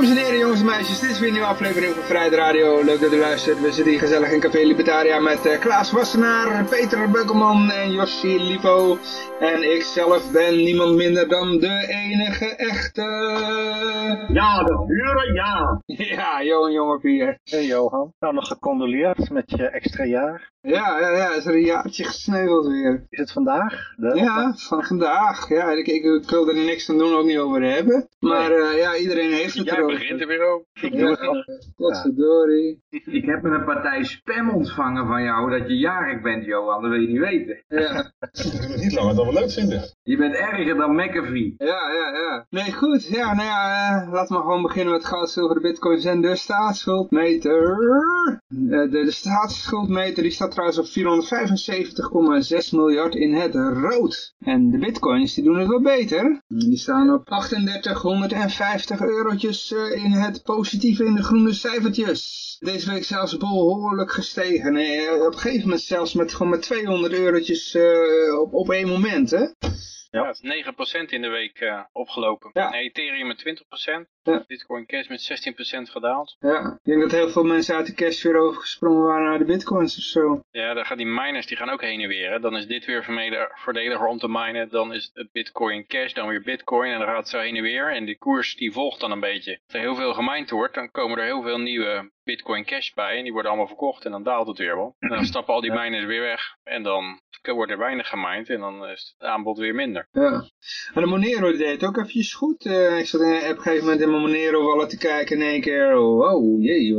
Dames en heren, jongens en meisjes, dit is weer een nieuwe aflevering van Vrijheid Radio. Leuk dat u luistert. We zitten hier gezellig in Café Libertaria met uh, Klaas Wassenaar, Peter Beukelman en Yoshi Livo. En ik zelf ben niemand minder dan de enige echte... Ja, de pure ja. Ja, Johan Jongepier. Hey Johan, nou nog gecondoleerd met je extra jaar. Ja, ja, ja, is er een jaartje gesneuveld weer. Is het vandaag? De Ja, van vandaag. Ja, ik, ik, ik wil er niks aan doen, ook niet over hebben. Maar uh, ja, iedereen heeft het erover. Begint er weer al. Potverdorie. Ik heb een partij spam ontvangen van jou dat je jarig bent, Johan. Dat wil je niet weten. Ja. niet langer dan we leuk vinden. Je bent erger dan McAfee. Ja, ja, ja. Nee, goed. Ja, nou ja, uh, laten we gewoon beginnen met goud, zilver, de bitcoins en de staatsschuldmeter. Uh, de, de staatsschuldmeter die staat trouwens op 475,6 miljard in het rood. En de bitcoins die doen het wel beter. Die staan op 3850 eurotjes in het positieve, in de groene cijfertjes. Deze week zelfs behoorlijk gestegen. Op een gegeven moment zelfs met, gewoon met 200 eurotjes op, op één moment, hè. Ja, het is 9% in de week uh, opgelopen. Ja. Ethereum met 20%. Ja. Bitcoin Cash met 16% gedaald. Ja, ik denk dat heel veel mensen uit de cash weer overgesprongen waren naar de bitcoins of zo. Ja, dan gaan die miners die gaan ook heen en weer. Hè. Dan is dit weer voordeliger om te minen. Dan is het Bitcoin Cash, dan weer Bitcoin. En dan gaat het zo heen en weer. En die koers die volgt dan een beetje. Als er heel veel gemined wordt, dan komen er heel veel nieuwe Bitcoin Cash bij. En die worden allemaal verkocht en dan daalt het weer wel. En dan stappen al die miners weer weg. En dan wordt er weinig gemined en dan is het aanbod weer minder. Ja. En de Monero deed het ook eventjes goed. Uh, ik zat op een gegeven moment in mijn Monero wallet te kijken in één keer. Oh, oh jee,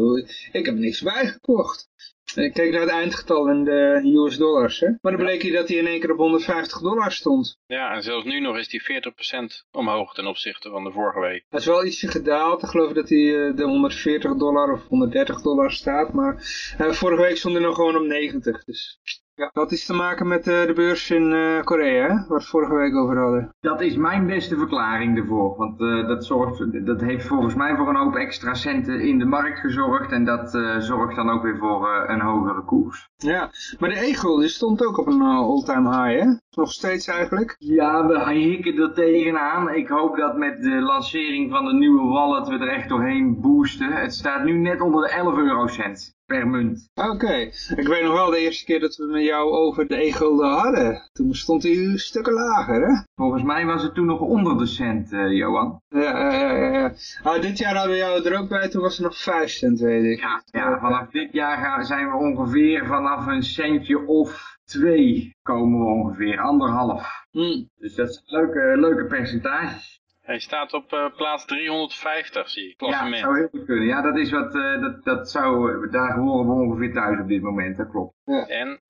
ik heb niks bijgekocht. Ik keek naar het eindgetal in de US dollars. Hè? Maar dan bleek hij dat hij in één keer op 150 dollar stond. Ja, en zelfs nu nog is die 40% omhoog ten opzichte van de vorige week. Hij is wel ietsje gedaald. Ik geloof dat hij de 140 dollar of 130 dollar staat. Maar uh, vorige week stond hij nog gewoon op 90. Dus ja, dat is te maken met uh, de beurs in uh, Korea, hè? waar we het vorige week over hadden. Dat is mijn beste verklaring ervoor. Want uh, dat, zorgt, dat heeft volgens mij voor een hoop extra centen in de markt gezorgd. En dat zorgt dan ook weer voor een hogere koers. Ja, maar de egel die stond ook op een all-time high, hè? Nog steeds eigenlijk. Ja, we hikken er tegenaan. Ik hoop dat met de lancering van de nieuwe wallet we er echt doorheen boosten. Het staat nu net onder de 11 eurocent per munt. Oké, okay. ik weet nog wel de eerste keer dat we met jou over de e-gulden hadden. Toen stond hij stukken lager, hè? Volgens mij was het toen nog onder de cent, uh, Johan. Ja, ja, ja. ja. Ah, dit jaar hadden we jou er ook bij, toen was het nog 5 cent, weet ik. Ja, ja vanaf dit jaar gaan, zijn we ongeveer vanaf een centje of twee komen we ongeveer, anderhalf. Hmm. Dus dat is een leuke, leuke percentage. Hij staat op uh, plaats 350, zie ik. Ja, dat zou heel goed kunnen. Ja, dat is wat, uh, dat, dat zou, daar horen we ongeveer thuis op dit moment, dat klopt. Ja. En 28%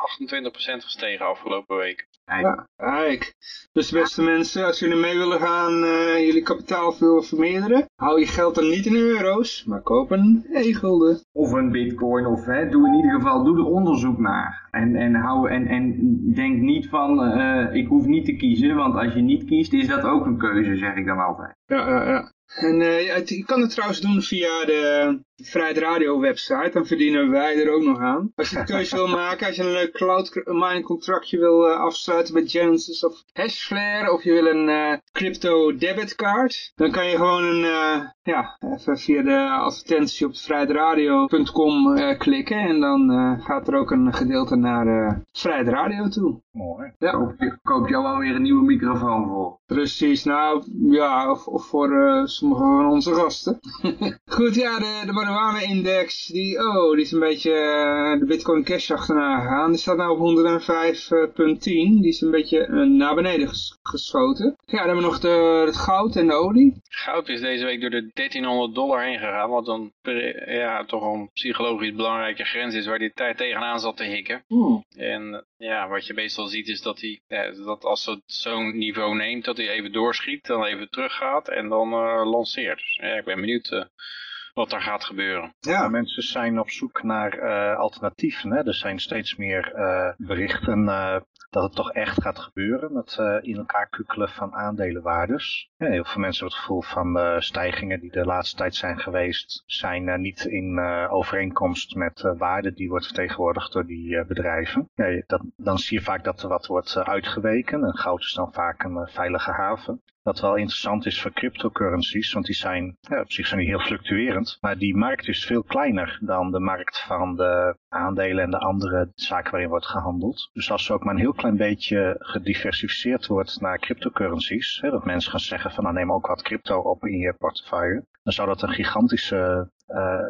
gestegen afgelopen week. Ja, kijk. Dus beste mensen, als jullie mee willen gaan, uh, jullie kapitaal willen vermeerderen, hou je geld dan niet in euro's, maar koop een e-gulden. Of een bitcoin, of hè, doe in ieder geval, doe er onderzoek naar. En, en, hou, en, en denk niet van, uh, ik hoef niet te kiezen, want als je niet kiest, is dat ook een keuze, zeg ik dan altijd. Ja, ja, ja. En ja, je kan het trouwens doen via de Vrijheid Radio website, dan verdienen wij er ook nog aan. Als je een keuze wil maken, als je een leuk cloud mining contractje wil uh, afsluiten met Genesis of Hashflare, of je wil een uh, crypto debitcard, dan kan je gewoon een, ja, even via de advertentie op vrijheidradio.com klikken en dan gaat er ook een gedeelte naar Vrijheid Radio toe. Mooi. Ja. Koop, je, koop jou alweer een nieuwe microfoon voor. Precies, nou ja, of, of voor sommige van onze gasten. Goed, ja, de, de marijuana-index, die, oh, die is een beetje uh, de Bitcoin Cash achterna gegaan. Die staat nu op 105.10. Die is een beetje uh, naar beneden ges geschoten. Ja, dan hebben we nog de, het goud en de olie. Goud is deze week door de 1300 dollar heen gegaan, wat dan ja, toch een psychologisch belangrijke grens is waar die tijd tegenaan zat te hikken. Hmm. En ja, wat je meestal ziet is dat hij, ja, dat als het zo'n niveau neemt, dat hij even doorschiet, dan even teruggaat en dan uh, lanceert. Ja, ik ben benieuwd uh, wat daar gaat gebeuren. Ja, mensen zijn op zoek naar alternatieven. Hè? Er zijn steeds meer berichten dat het toch echt gaat gebeuren met in elkaar kukkelen van aandelenwaardes. Ja, heel veel mensen hebben het gevoel van de stijgingen die de laatste tijd zijn geweest, zijn uh, niet in uh, overeenkomst met uh, waarde die wordt vertegenwoordigd door die bedrijven. Dan zie je vaak dat er wat wordt uitgeweken en goud is dan vaak een veilige haven. Wat wel interessant is voor cryptocurrencies, want die zijn, ja, op zich zijn die heel fluctuerend. Maar die markt is veel kleiner dan de markt van de aandelen en de andere zaken waarin wordt gehandeld. Dus als er ook maar een heel klein beetje gediversificeerd wordt naar cryptocurrencies, hè, dat mensen gaan zeggen van nou neem ook wat crypto op in je portefeuille, dan zou dat een gigantische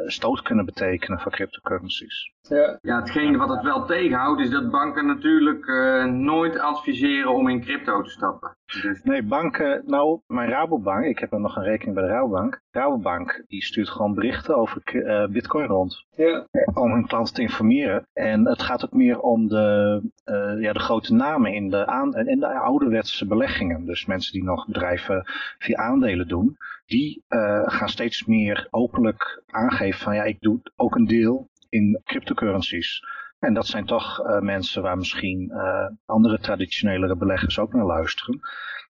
stoot kunnen betekenen voor cryptocurrencies. Ja. ja, hetgeen wat het wel tegenhoudt is dat banken natuurlijk uh, nooit adviseren om in crypto te stappen. Dus... Nee, banken, nou, mijn Rabobank, ik heb nog een rekening bij de Rabobank. Rabobank, die stuurt gewoon berichten over uh, bitcoin rond. Ja. Om hun klanten te informeren. En het gaat ook meer om de, uh, ja, de grote namen in de, aan, in de ouderwetse beleggingen. Dus mensen die nog bedrijven via aandelen doen. Die uh, gaan steeds meer openlijk aangeven van ja, ik doe ook een deel in cryptocurrencies. En dat zijn toch uh, mensen waar misschien uh, andere traditionelere beleggers ook naar luisteren.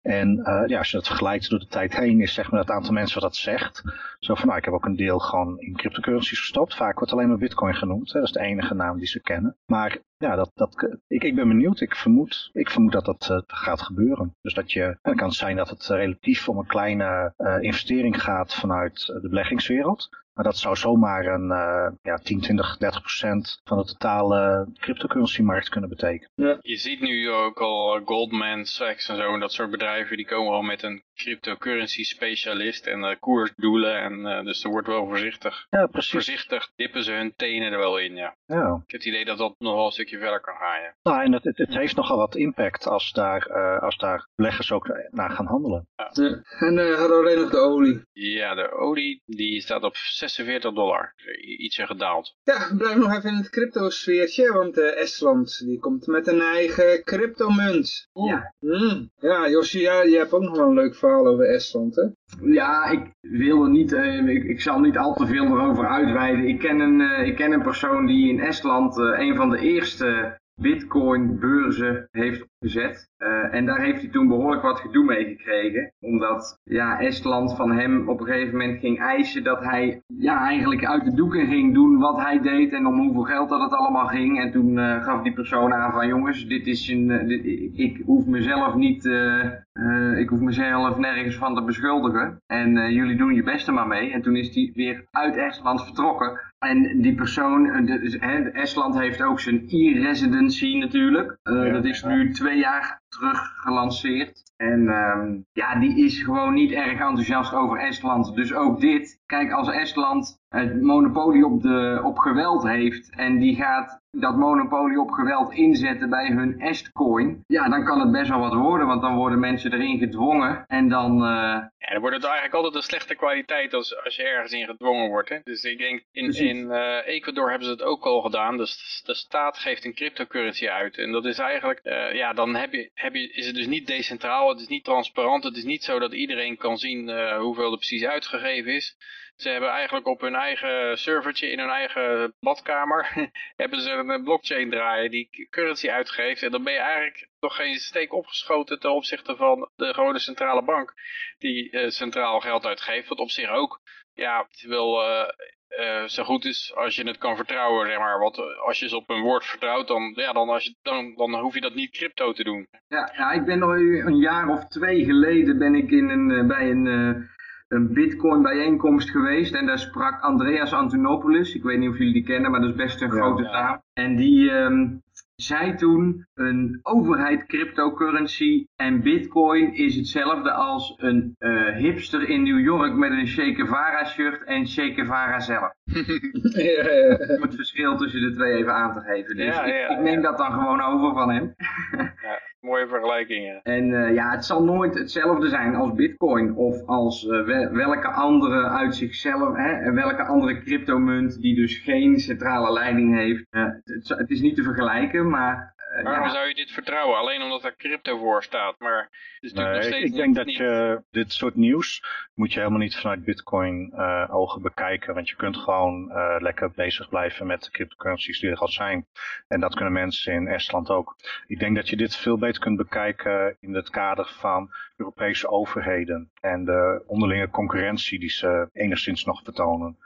En ja, als je dat vergelijkt door de tijd heen, is zeg maar het aantal mensen wat dat zegt. Zo van, nou, ik heb ook een deel gewoon in cryptocurrencies gestopt. Vaak wordt alleen maar bitcoin genoemd. Hè? Dat is de enige naam die ze kennen. Maar ja, dat, dat, ik, ik ben benieuwd. Ik vermoed, ik vermoed dat dat uh, gaat gebeuren. Dus dat je, het kan zijn dat het relatief om een kleine uh, investering gaat vanuit de beleggingswereld. Maar dat zou zomaar een uh, ja, 10, 20, 30 procent van de totale cryptocurrency-markt kunnen betekenen. Ja. Je ziet nu ook al Goldman Sachs en zo en dat soort bedrijven, die komen al met een cryptocurrency specialist en uh, koersdoelen. En uh, dus er wordt wel voorzichtig. Ja, precies. Voorzichtig dippen ze hun tenen er wel in, ja. ja. Ik heb het idee dat dat nog wel een stukje verder kan gaan, ja. Nou, en het, het, het heeft nogal wat impact als daar, uh, als daar beleggers ook naar gaan handelen. Ja. ja. En uh, hadden we alleen nog de olie. Ja, de olie die staat op 46 dollar. Ietsje gedaald. Ja, we blijven nog even in het crypto-sfeertje, want uh, Estland die komt met een eigen cryptomunt. Oh. Ja. Mm. Ja, Josje, ja, je hebt ook nog wel een leuk verhaal over Estland, hè? Ja, ik wil er niet, uh, ik, zal niet al te veel erover uitweiden. Ik ken een, uh, ik ken een persoon die in Estland uh, een van de eerste bitcoin beurzen heeft opgezet. Uh, en daar heeft hij toen behoorlijk wat gedoe mee gekregen. Omdat ja, Estland van hem op een gegeven moment ging eisen dat hij ja, eigenlijk uit de doeken ging doen wat hij deed en om hoeveel geld dat het allemaal ging. En toen uh, gaf die persoon aan van jongens, dit is een, uh, dit, ik hoef mezelf niet, ik hoef mezelf nergens van te beschuldigen. En jullie doen je beste maar mee. En toen is hij weer uit Estland vertrokken. En die persoon, de, Estland heeft ook zijn e-residency natuurlijk. Dat is nu twee jaar terug gelanceerd. En um, ja, die is gewoon niet erg enthousiast over Estland. Dus ook dit, kijk als Estland het monopolie op, de, op geweld heeft en die gaat dat monopolie op geweld inzetten bij hun Estcoin, ja, dan kan het best wel wat worden, want dan worden mensen erin gedwongen en dan... Uh... Ja, dan wordt het eigenlijk altijd een slechte kwaliteit als, als je ergens in gedwongen wordt. Hè? Dus ik denk, in, in uh, Ecuador hebben ze het ook al gedaan, dus de staat geeft een cryptocurrency uit. En dat is eigenlijk, uh, ja, dan heb je, heb je, is het dus niet decentraal, het is niet transparant, het is niet zo dat iedereen kan zien hoeveel er precies uitgegeven is. Ze hebben eigenlijk op hun eigen servertje in hun eigen badkamer hebben ze een blockchain draaien die currency uitgeeft. En dan ben je eigenlijk toch geen steek opgeschoten ten opzichte van de gewone centrale bank die uh, centraal geld uitgeeft. Wat op zich ook, ja, wel uh, uh, zo goed is als je het kan vertrouwen, zeg maar. Want als je ze op hun woord vertrouwt, dan, ja, dan, als je, dan, dan hoef je dat niet crypto te doen. Ja, ja ik ben nog een jaar of twee geleden ben ik in een, bij een een bitcoin bijeenkomst geweest en daar sprak Andreas Antonopoulos. Ik weet niet of jullie die kennen, maar dat is best een ja, grote naam. En die um, zei toen, een overheid cryptocurrency en bitcoin is hetzelfde als een uh, hipster in New York met een Che Guevara shirt en Che Guevara zelf. ja, ja. Om het verschil tussen de twee even aan te geven. Dus ja, ik, ik, neem dat dan gewoon over van hem. Mooie vergelijkingen. En uh, ja, het zal nooit hetzelfde zijn als bitcoin of als uh, welke andere uit zichzelf, hè, welke andere cryptomunt die dus geen centrale leiding heeft. Uh, het, het, is niet te vergelijken, maar Waarom zou je dit vertrouwen? Alleen omdat er crypto voor staat. Maar het is natuurlijk nog steeds ik denk dat je dit soort nieuws moet je helemaal niet vanuit bitcoin uh, ogen bekijken. Want je kunt gewoon uh, lekker bezig blijven met de cryptocurrencies die er al zijn. En dat kunnen mensen in Estland ook. Ik denk dat je dit veel beter kunt bekijken in het kader van Europese overheden. En de onderlinge concurrentie die ze enigszins nog vertonen.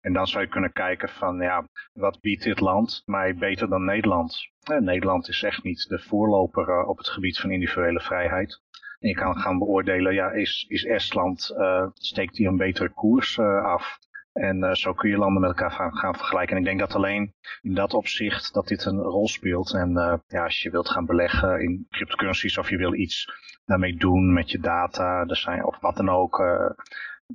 En dan zou je kunnen kijken van, ja, wat biedt dit land mij beter dan Nederland? Nederland is echt niet de voorloper uh, op het gebied van individuele vrijheid. En je kan gaan beoordelen, ja, is, is Estland, uh, steekt die een betere koers uh, af? En zo kun je landen met elkaar gaan, gaan, vergelijken. En ik denk dat alleen in dat opzicht dat dit een rol speelt. En ja, als je wilt gaan beleggen in cryptocurrencies of je wil iets daarmee doen met je data, er zijn, of wat dan ook,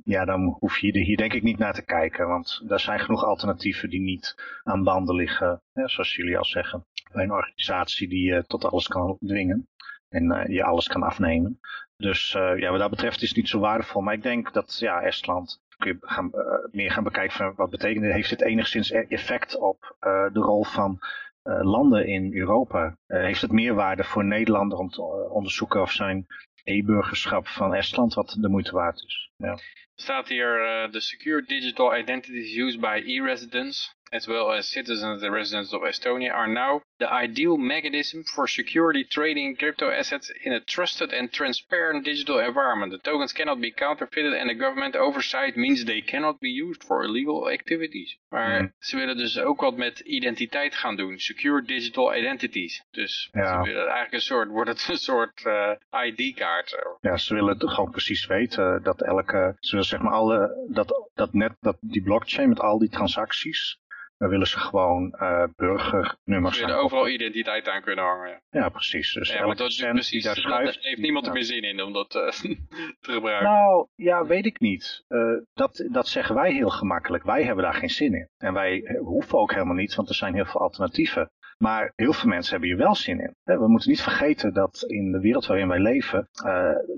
ja, dan hoef je er hier denk ik niet naar te kijken. Want er zijn genoeg alternatieven die niet aan banden liggen. Zoals jullie al zeggen. Bij een organisatie die je tot alles kan dwingen. En uh, je alles kan afnemen. Dus uh, ja, wat dat betreft is het niet zo waardevol. Maar ik denk dat ja, Estland kun je gaan, meer gaan bekijken van wat betekent. Heeft dit enigszins e-, effect op de rol van landen in Europa? heeft het meer waarde voor Nederlander om te onderzoeken of zijn e-burgerschap van Estland wat de moeite waard is? Ja. staat hier, uh, the secure digital identities used by e-residents as well as citizens and residents of Estonia are now the ideal mechanism for securely trading crypto assets in a trusted and transparent digital environment. The tokens cannot be counterfeited and the government oversight means they cannot be used for illegal activities. Maar mm. ze willen dus ook wat met identiteit gaan doen. Secure digital identities. Dus ja. ze willen eigenlijk een soort, wordt het een soort uh, ID-kaart. Ja, ze willen gewoon precies weten dat elke, ze willen zeg maar alle, dat, dat net, dat die blockchain met al die transacties, dan willen ze gewoon uh, burgernummers Ze willen overal identiteit aan kunnen hangen. Ja, ja precies. Dus ja, want dat is precies, daar schuift, heeft niemand er meer zin in om dat uh, te gebruiken. Nou, ja, weet ik niet. Uh, dat, dat zeggen wij heel gemakkelijk. Wij hebben daar geen zin in. En wij hoeven ook helemaal niet, want er zijn heel veel alternatieven. Maar heel veel mensen hebben hier wel zin in. We moeten niet vergeten dat in de wereld waarin wij leven, uh,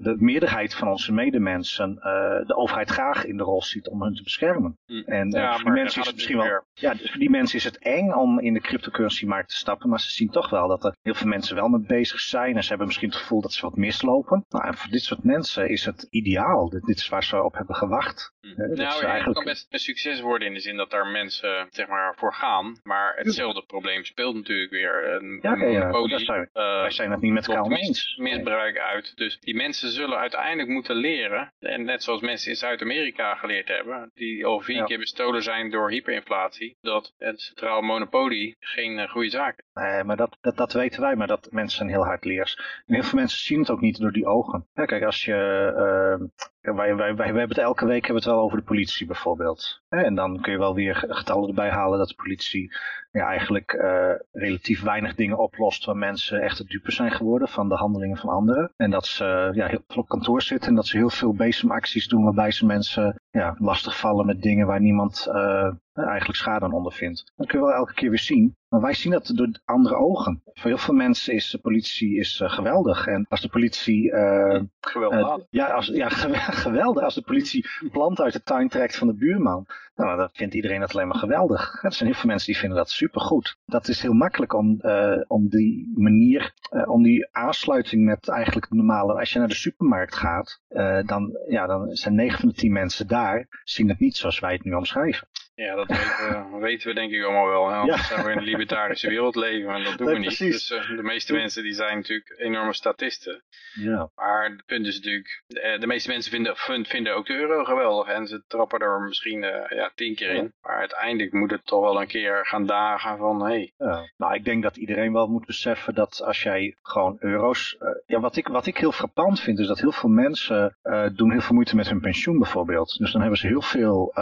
de meerderheid van onze medemensen uh, de overheid graag in de rol ziet om hen te beschermen. Hm. En uh, ja, voor die mensen is het misschien wel. Ja, dus voor die mensen is het eng om in de cryptocurrency-markt te stappen. Maar ze zien toch wel dat er heel veel mensen wel mee bezig zijn. En ze hebben misschien het gevoel dat ze wat mislopen. Nou, en voor dit soort mensen is het ideaal. Dit, dit is waar ze op hebben gewacht. Hm. nou, ja, eigenlijk... het kan best een succes worden in de zin dat daar mensen zeg maar, voor gaan. Maar hetzelfde probleem speelt natuurlijk weer een ja, okay, ja. zijn, uh, wij zijn het niet met elkaar eens. misbruik uit. Dus die mensen zullen uiteindelijk moeten leren, en net zoals mensen in Zuid-Amerika geleerd hebben, die al vier keer bestolen zijn door hyperinflatie, dat het centraal monopolie geen uh, goede zaak is. Nee, maar dat, dat, dat weten wij, maar dat mensen zijn heel hard leers. En heel veel mensen zien het ook niet door die ogen. Ja, kijk, als je uh, wij, wij, wij, hebben het elke week hebben het wel over de politie bijvoorbeeld. En dan kun je wel weer getallen erbij halen dat de politie ja, eigenlijk uh, relatief weinig dingen oplost waar mensen echt het dupe zijn geworden van de handelingen van anderen. En dat ze ja, heel veel op kantoor zitten en dat ze heel veel bezemacties doen waarbij ze mensen ja, lastigvallen met dingen waar niemand uh, eigenlijk schade aan ondervindt. Dat kun je wel elke keer weer zien. Maar wij zien dat door andere ogen. Voor heel veel mensen is de politie is, uh, geweldig. En als de politie... Uh, geweldig. ja, als, ja, geweldig. Als de politie plant uit de tuin trekt van de buurman. Nou, dan vindt iedereen dat alleen maar geweldig. Er zijn heel veel mensen die vinden dat supergoed. Dat is heel makkelijk om, om die manier, om die aansluiting met eigenlijk de normale... Als je naar de supermarkt gaat, dan, ja, dan zijn 9 van de 10 mensen daar, zien het niet zoals wij het nu omschrijven. Ja, dat weten, weten, we denk ik allemaal wel. Hè? Anders ja. we in een libertarische wereld leven en dat doen we niet. Dus uh, de meeste mensen die zijn natuurlijk enorme statisten. Ja. Maar het punt is natuurlijk, de, eh, de meeste mensen vinden, vinden ook de euro geweldig. En ze trappen er misschien uh, ja, tien keer in. Maar uiteindelijk moet het toch wel een keer gaan dagen van, hé. Hey. Ja. Nou, ik denk dat iedereen wel moet beseffen dat als jij gewoon euro's... Uh, ja, wat ik, wat ik heel frappant vind is dat heel veel mensen doen heel veel moeite met hun pensioen bijvoorbeeld. Dus dan hebben ze heel veel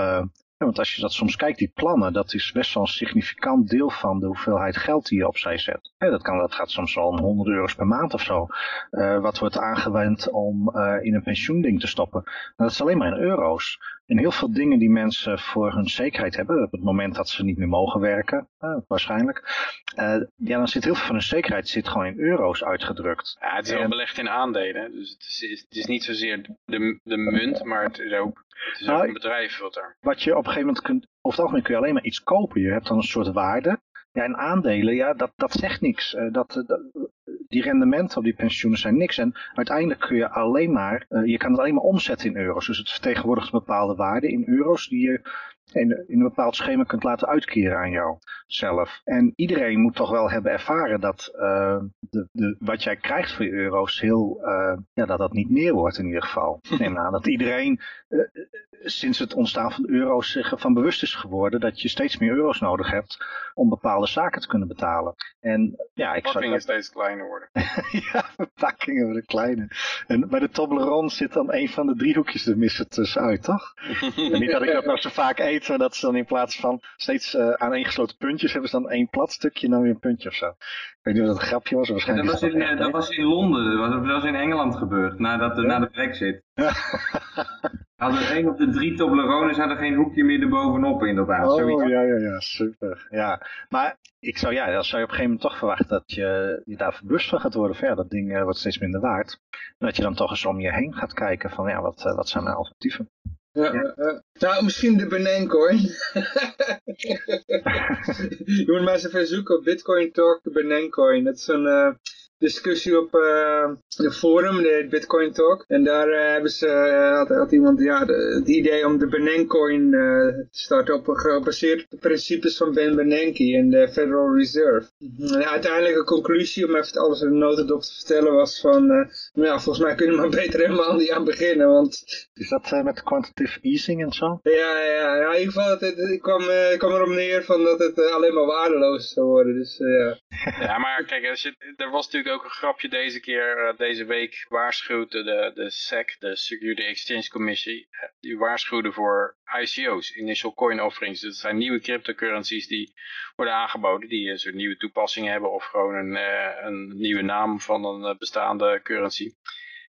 want als je dat soms kijkt, die plannen, dat is best wel een significant deel van de hoeveelheid geld die je opzij zet. dat, kan, dat gaat soms wel om 100 euro's per maand of zo. Uh, wat wordt aangewend om uh, in een pensioending te stoppen. Nou, dat is alleen maar in euro's. En heel veel dingen die mensen voor hun zekerheid hebben, op het moment dat ze niet meer mogen werken, uh, waarschijnlijk. ja, dan zit heel veel van hun zekerheid zit gewoon in euro's uitgedrukt. Ja, het is wel belegd in aandelen. Dus het is, het is niet zozeer de, de munt, maar het is ook het is nou, een bedrijf wat er. Wat je op een gegeven moment kunt, over het algemeen kun je alleen maar iets kopen. Je hebt dan een soort waarde. Ja, en aandelen, ja, dat, dat zegt niks. dat, die rendementen op die pensioenen zijn niks. En uiteindelijk kun je alleen maar, je kan het alleen maar omzetten in euro's. Dus het vertegenwoordigt een bepaalde waarde in euro's die je in, in een bepaald schema kunt laten uitkeren aan jou zelf. En iedereen moet toch wel hebben ervaren dat uh, de, de, wat jij krijgt voor je euro's heel, uh, ja, dat dat niet meer wordt in ieder geval. Ik neem aan dat iedereen uh, sinds het ontstaan van de euro's zich ervan bewust is geworden dat je steeds meer euro's nodig hebt om bepaalde zaken te kunnen betalen. En ja, ik zou... steeds kleiner worden. ja, verpakkingen worden kleiner. En bij de Toblerone zit dan een van de driehoekjes er missen tussenuit, toch? en niet dat ik dat nou zo vaak eet, dat ze dan in plaats van steeds uh, aaneengesloten puntjes hebben ze dan één plat stukje en dan weer een puntje of zo. Ik weet niet of dat een grapje was. Waarschijnlijk dat, was in, dat, dat was in Londen, dat was, dat was in Engeland gebeurd, nadat de, ja? na de brexit. Hadden een op de drie Toblerones hadden geen hoekje meer erbovenop inderdaad. Oh Zoiets. ja, ja, ja, super. Ja, maar ik zou, ja, dan zou je op een gegeven moment toch verwachten dat je, je daar bewust van gaat worden. Verder, dat ding uh, wordt steeds minder waard. En dat je dan toch eens om je heen gaat kijken van ja, wat, uh, wat zijn mijn alternatieven. Ja, ja. Nou, misschien de Benencoin. je moet maar eens even zoeken op Bitcoin Talk, de Benencoin. Dat is een, uh, discussie op uh, een forum, de Bitcoin Talk. En daar uh, hebben ze, uh, had, had, iemand ja, de, het idee om de Benencoin te starten op gebaseerd op de principes van Ben Bernanke en de Federal Reserve. Mhm. En de uiteindelijke conclusie, om even alles in de notendop te vertellen, was van, nou ja, volgens mij kunnen we maar beter helemaal niet aan beginnen, want... Is dat met quantitative easing en zo? Ja, ja, ja in ieder geval, het, het, ik, kwam, ik kwam erop neer van dat het alleen maar waardeloos zou worden, dus ja. Ja, maar kijk, als je, er was natuurlijk ook een grapje deze keer, uh, deze week waarschuwt de, de SEC, de Security Exchange Commission, uh, die waarschuwde voor ICO's, Initial Coin Offerings. Dat zijn nieuwe cryptocurrencies die worden aangeboden, die een soort nieuwe toepassingen hebben of gewoon een, uh, een nieuwe naam van een bestaande currency.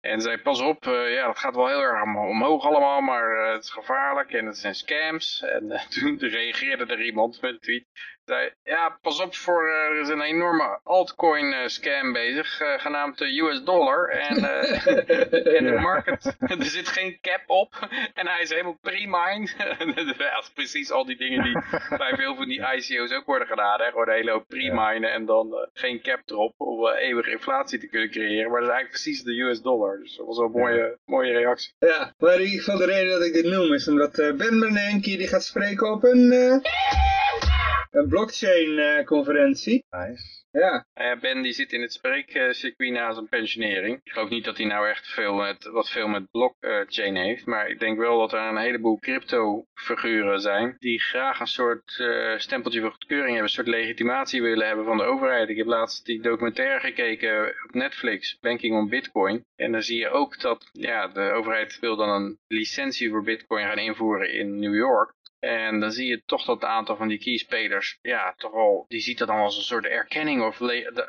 En zei, pas op, uh, ja, dat gaat wel heel erg omhoog allemaal, maar het is gevaarlijk en het zijn scams. En toen reageerde er iemand met een tweet zei, ja, pas op voor, uh, er is een enorme altcoin uh, scam bezig, uh, genaamd de US dollar. En, en de market, er zit geen cap op. En hij is helemaal pre-mine. ja, precies al die dingen die bij veel van die ICO's ook worden gedaan. Hè? Gewoon een hele hoop pre-minen en dan geen cap erop om eeuwige inflatie te kunnen creëren. Maar dat is eigenlijk precies de US dollar. Dus dat was wel een mooie, mooie reactie. Ja, maar in ieder geval de reden dat ik dit noem is omdat Ben Bernanke die gaat spreken op een een blockchain uh, conferentie. Nice. Ja. Uh, ben die zit in het spreekcircuit na zijn pensionering. Ik geloof niet dat hij nou echt veel met, wat veel met blockchain heeft. Maar ik denk wel dat er een heleboel crypto figuren zijn. Die graag een soort uh, stempeltje van goedkeuring hebben. Een soort legitimatie willen hebben van de overheid. Ik heb laatst die documentaire gekeken op Netflix. Banking on Bitcoin. En dan zie je ook dat ja, de overheid wil dan een licentie voor bitcoin gaan invoeren in New York. En dan zie je toch dat het aantal van die keyspelers, ja, toch al, die ziet dat dan als een soort erkenning. Of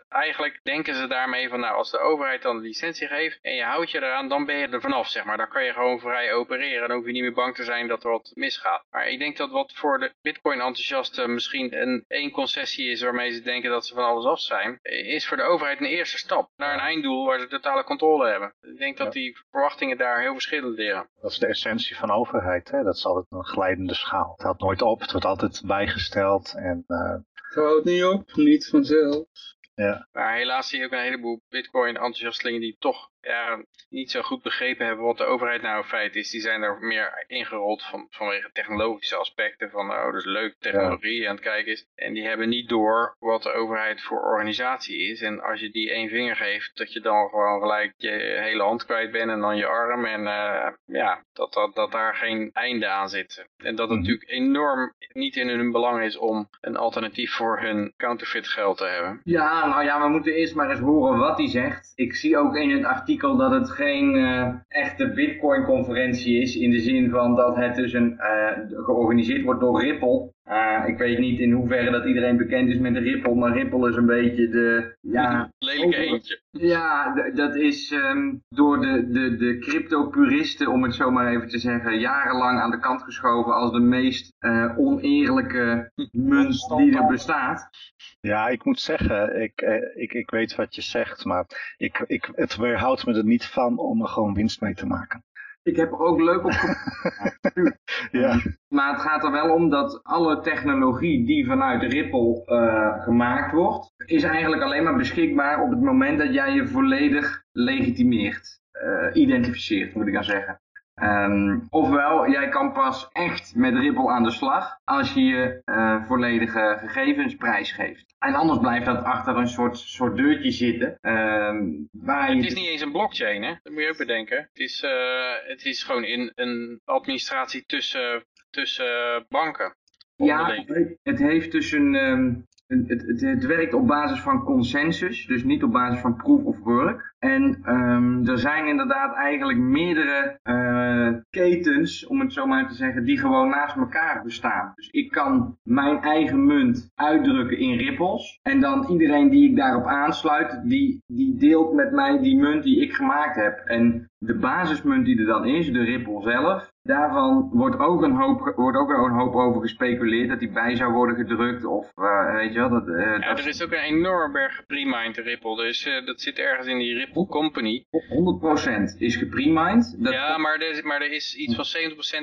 eigenlijk denken ze daarmee van, nou, als de overheid dan de licentie geeft en je houdt je eraan, dan ben je er vanaf, zeg maar. Dan kan je gewoon vrij opereren. Dan hoef je niet meer bang te zijn dat er wat misgaat. Maar ik denk dat wat voor de bitcoin-enthousiasten misschien een één concessie is waarmee ze denken dat ze van alles af zijn, is voor de overheid een eerste stap naar een einddoel waar ze totale controle hebben. Ik denk dat die verwachtingen daar heel verschillend leren. Dat is de essentie van overheid, hè? dat is altijd een glijdende schaal. Het houdt nooit op, het wordt altijd bijgesteld. En, uh... Het houdt niet op, niet vanzelf. Ja. Maar helaas zie je ook een heleboel bitcoin-enthousiastelingen die toch ja, niet zo goed begrepen hebben wat de overheid nou in feite is. Die zijn er meer ingerold van, vanwege technologische aspecten. Van, oh, dat is leuk technologie aan het kijken is. En die hebben niet door wat de overheid voor organisatie is. En als je die één vinger geeft, dat je dan gewoon gelijk je hele hand kwijt bent en dan je arm. En uh, ja, dat, dat, dat daar geen einde aan zit. En dat het mhm. natuurlijk enorm niet in hun belang is om een alternatief voor hun counterfeit geld te hebben. Ja, nou ja, we moeten eerst maar eens horen wat hij zegt. Ik zie ook in het artikel artikel dat het geen uh, echte Bitcoin-conferentie is. In de zin van dat het dus een, uh, georganiseerd wordt door Ripple. Uh, ik weet niet in hoeverre dat iedereen bekend is met de Ripple, maar Ripple is een beetje de... Ja, lelijke eentje. Ja, dat is um, door de, de, de crypto-puristen, om het zo maar even te zeggen, jarenlang aan de kant geschoven als de meest uh, oneerlijke munt die er bestaat. Ja, ik moet zeggen, ik, ik, ik weet wat je zegt, maar ik, ik, het weerhoudt me er niet van om er gewoon winst mee te maken. Ik heb er ook leuk op Ja. maar het gaat er wel om dat alle technologie die vanuit Ripple uh, gemaakt wordt, is eigenlijk alleen maar beschikbaar op het moment dat jij je volledig legitimeert. Uh, identificeert, moet ik dan zeggen. Um, ofwel, jij kan pas echt met Ripple aan de slag als je je uh, volledige gegevens prijsgeeft. En anders blijft dat achter een soort, soort deurtje zitten. Um, waar je... Het is niet eens een blockchain, hè? dat moet je ook bedenken. Het is, uh, het is gewoon in een administratie tussen, tussen banken. Ja, het heeft dus een, um, het, het, het, werkt op basis van consensus, dus niet op basis van proof of work. En um, er zijn inderdaad eigenlijk meerdere uh, ketens, om het zo maar te zeggen, die gewoon naast elkaar bestaan. Dus ik kan mijn eigen munt uitdrukken in ripples. En dan iedereen die ik daarop aansluit, die, die deelt met mij die munt die ik gemaakt heb. En de basismunt die er dan is, de ripple zelf, Daarvan wordt ook een hoop, wordt ook een hoop over gespeculeerd dat die bij zou worden gedrukt of uh, weet je wel. Dat, uh, ja, dat... er is ook een enorm berg gepremined Ripple, dus uh, dat zit ergens in die Ripple Company. 100% is gepremined. Ja, maar er, is, maar er is iets van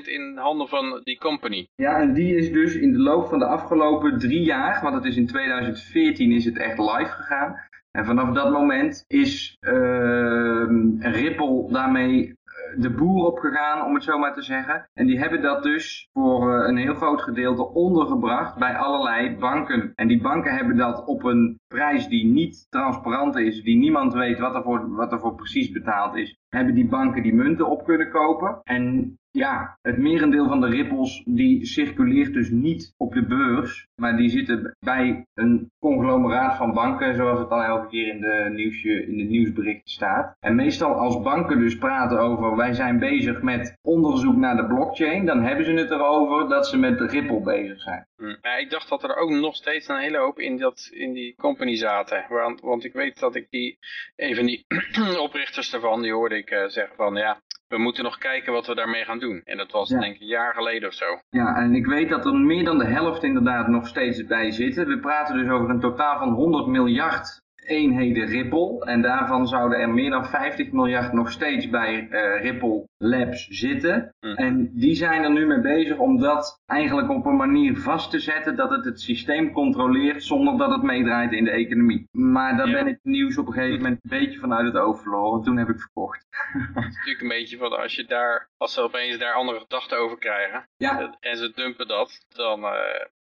70% in handen van die company. Ja, en die is dus in de loop van de afgelopen drie jaar, want het is in 2014 is het echt live gegaan. En vanaf dat moment is ehm, Ripple daarmee de boer opgegaan, om het zo maar te zeggen. En die hebben dat dus voor eh, een heel groot gedeelte ondergebracht bij allerlei banken. En die banken hebben dat op een prijs die niet transparant is, die niemand weet wat er voor, wat er voor precies betaald is, hebben die banken die munten op kunnen kopen. En ja, het merendeel van de ripples die circuleert dus niet op de beurs, maar die zitten bij een conglomeraat van banken, zoals het dan elke keer in de, nieuwsje, in de nieuwsberichten staat. En meestal als banken dus praten over wij zijn bezig met onderzoek naar de blockchain, dan hebben ze het erover dat ze met de Ripple bezig zijn. Hm. Ik dacht dat er ook nog steeds een hele hoop in, dat, in die company zaten. Want, want ik weet dat ik die, een van die oprichters daarvan, die hoorde ik uh, zeggen van ja, we moeten nog kijken wat we daarmee gaan doen. En dat was denk ik een jaar geleden of zo. Ja, en ik weet dat er meer dan de helft inderdaad nog steeds bij zitten. We praten dus over een totaal van 100 miljard eenheden Ripple. En daarvan zouden er meer dan 50 miljard nog steeds bij uh, Ripple Labs zitten. Hm. En die zijn er nu mee bezig om dat eigenlijk op een manier vast te zetten dat het het systeem controleert zonder dat het meedraait in de economie. Maar daar ben ik nieuws op een gegeven moment een beetje vanuit het oog verloren. Toen heb ik verkocht. Het is natuurlijk een beetje van als je daar, als ze opeens daar andere gedachten over krijgen ja. en ze dumpen dat, dan, uh,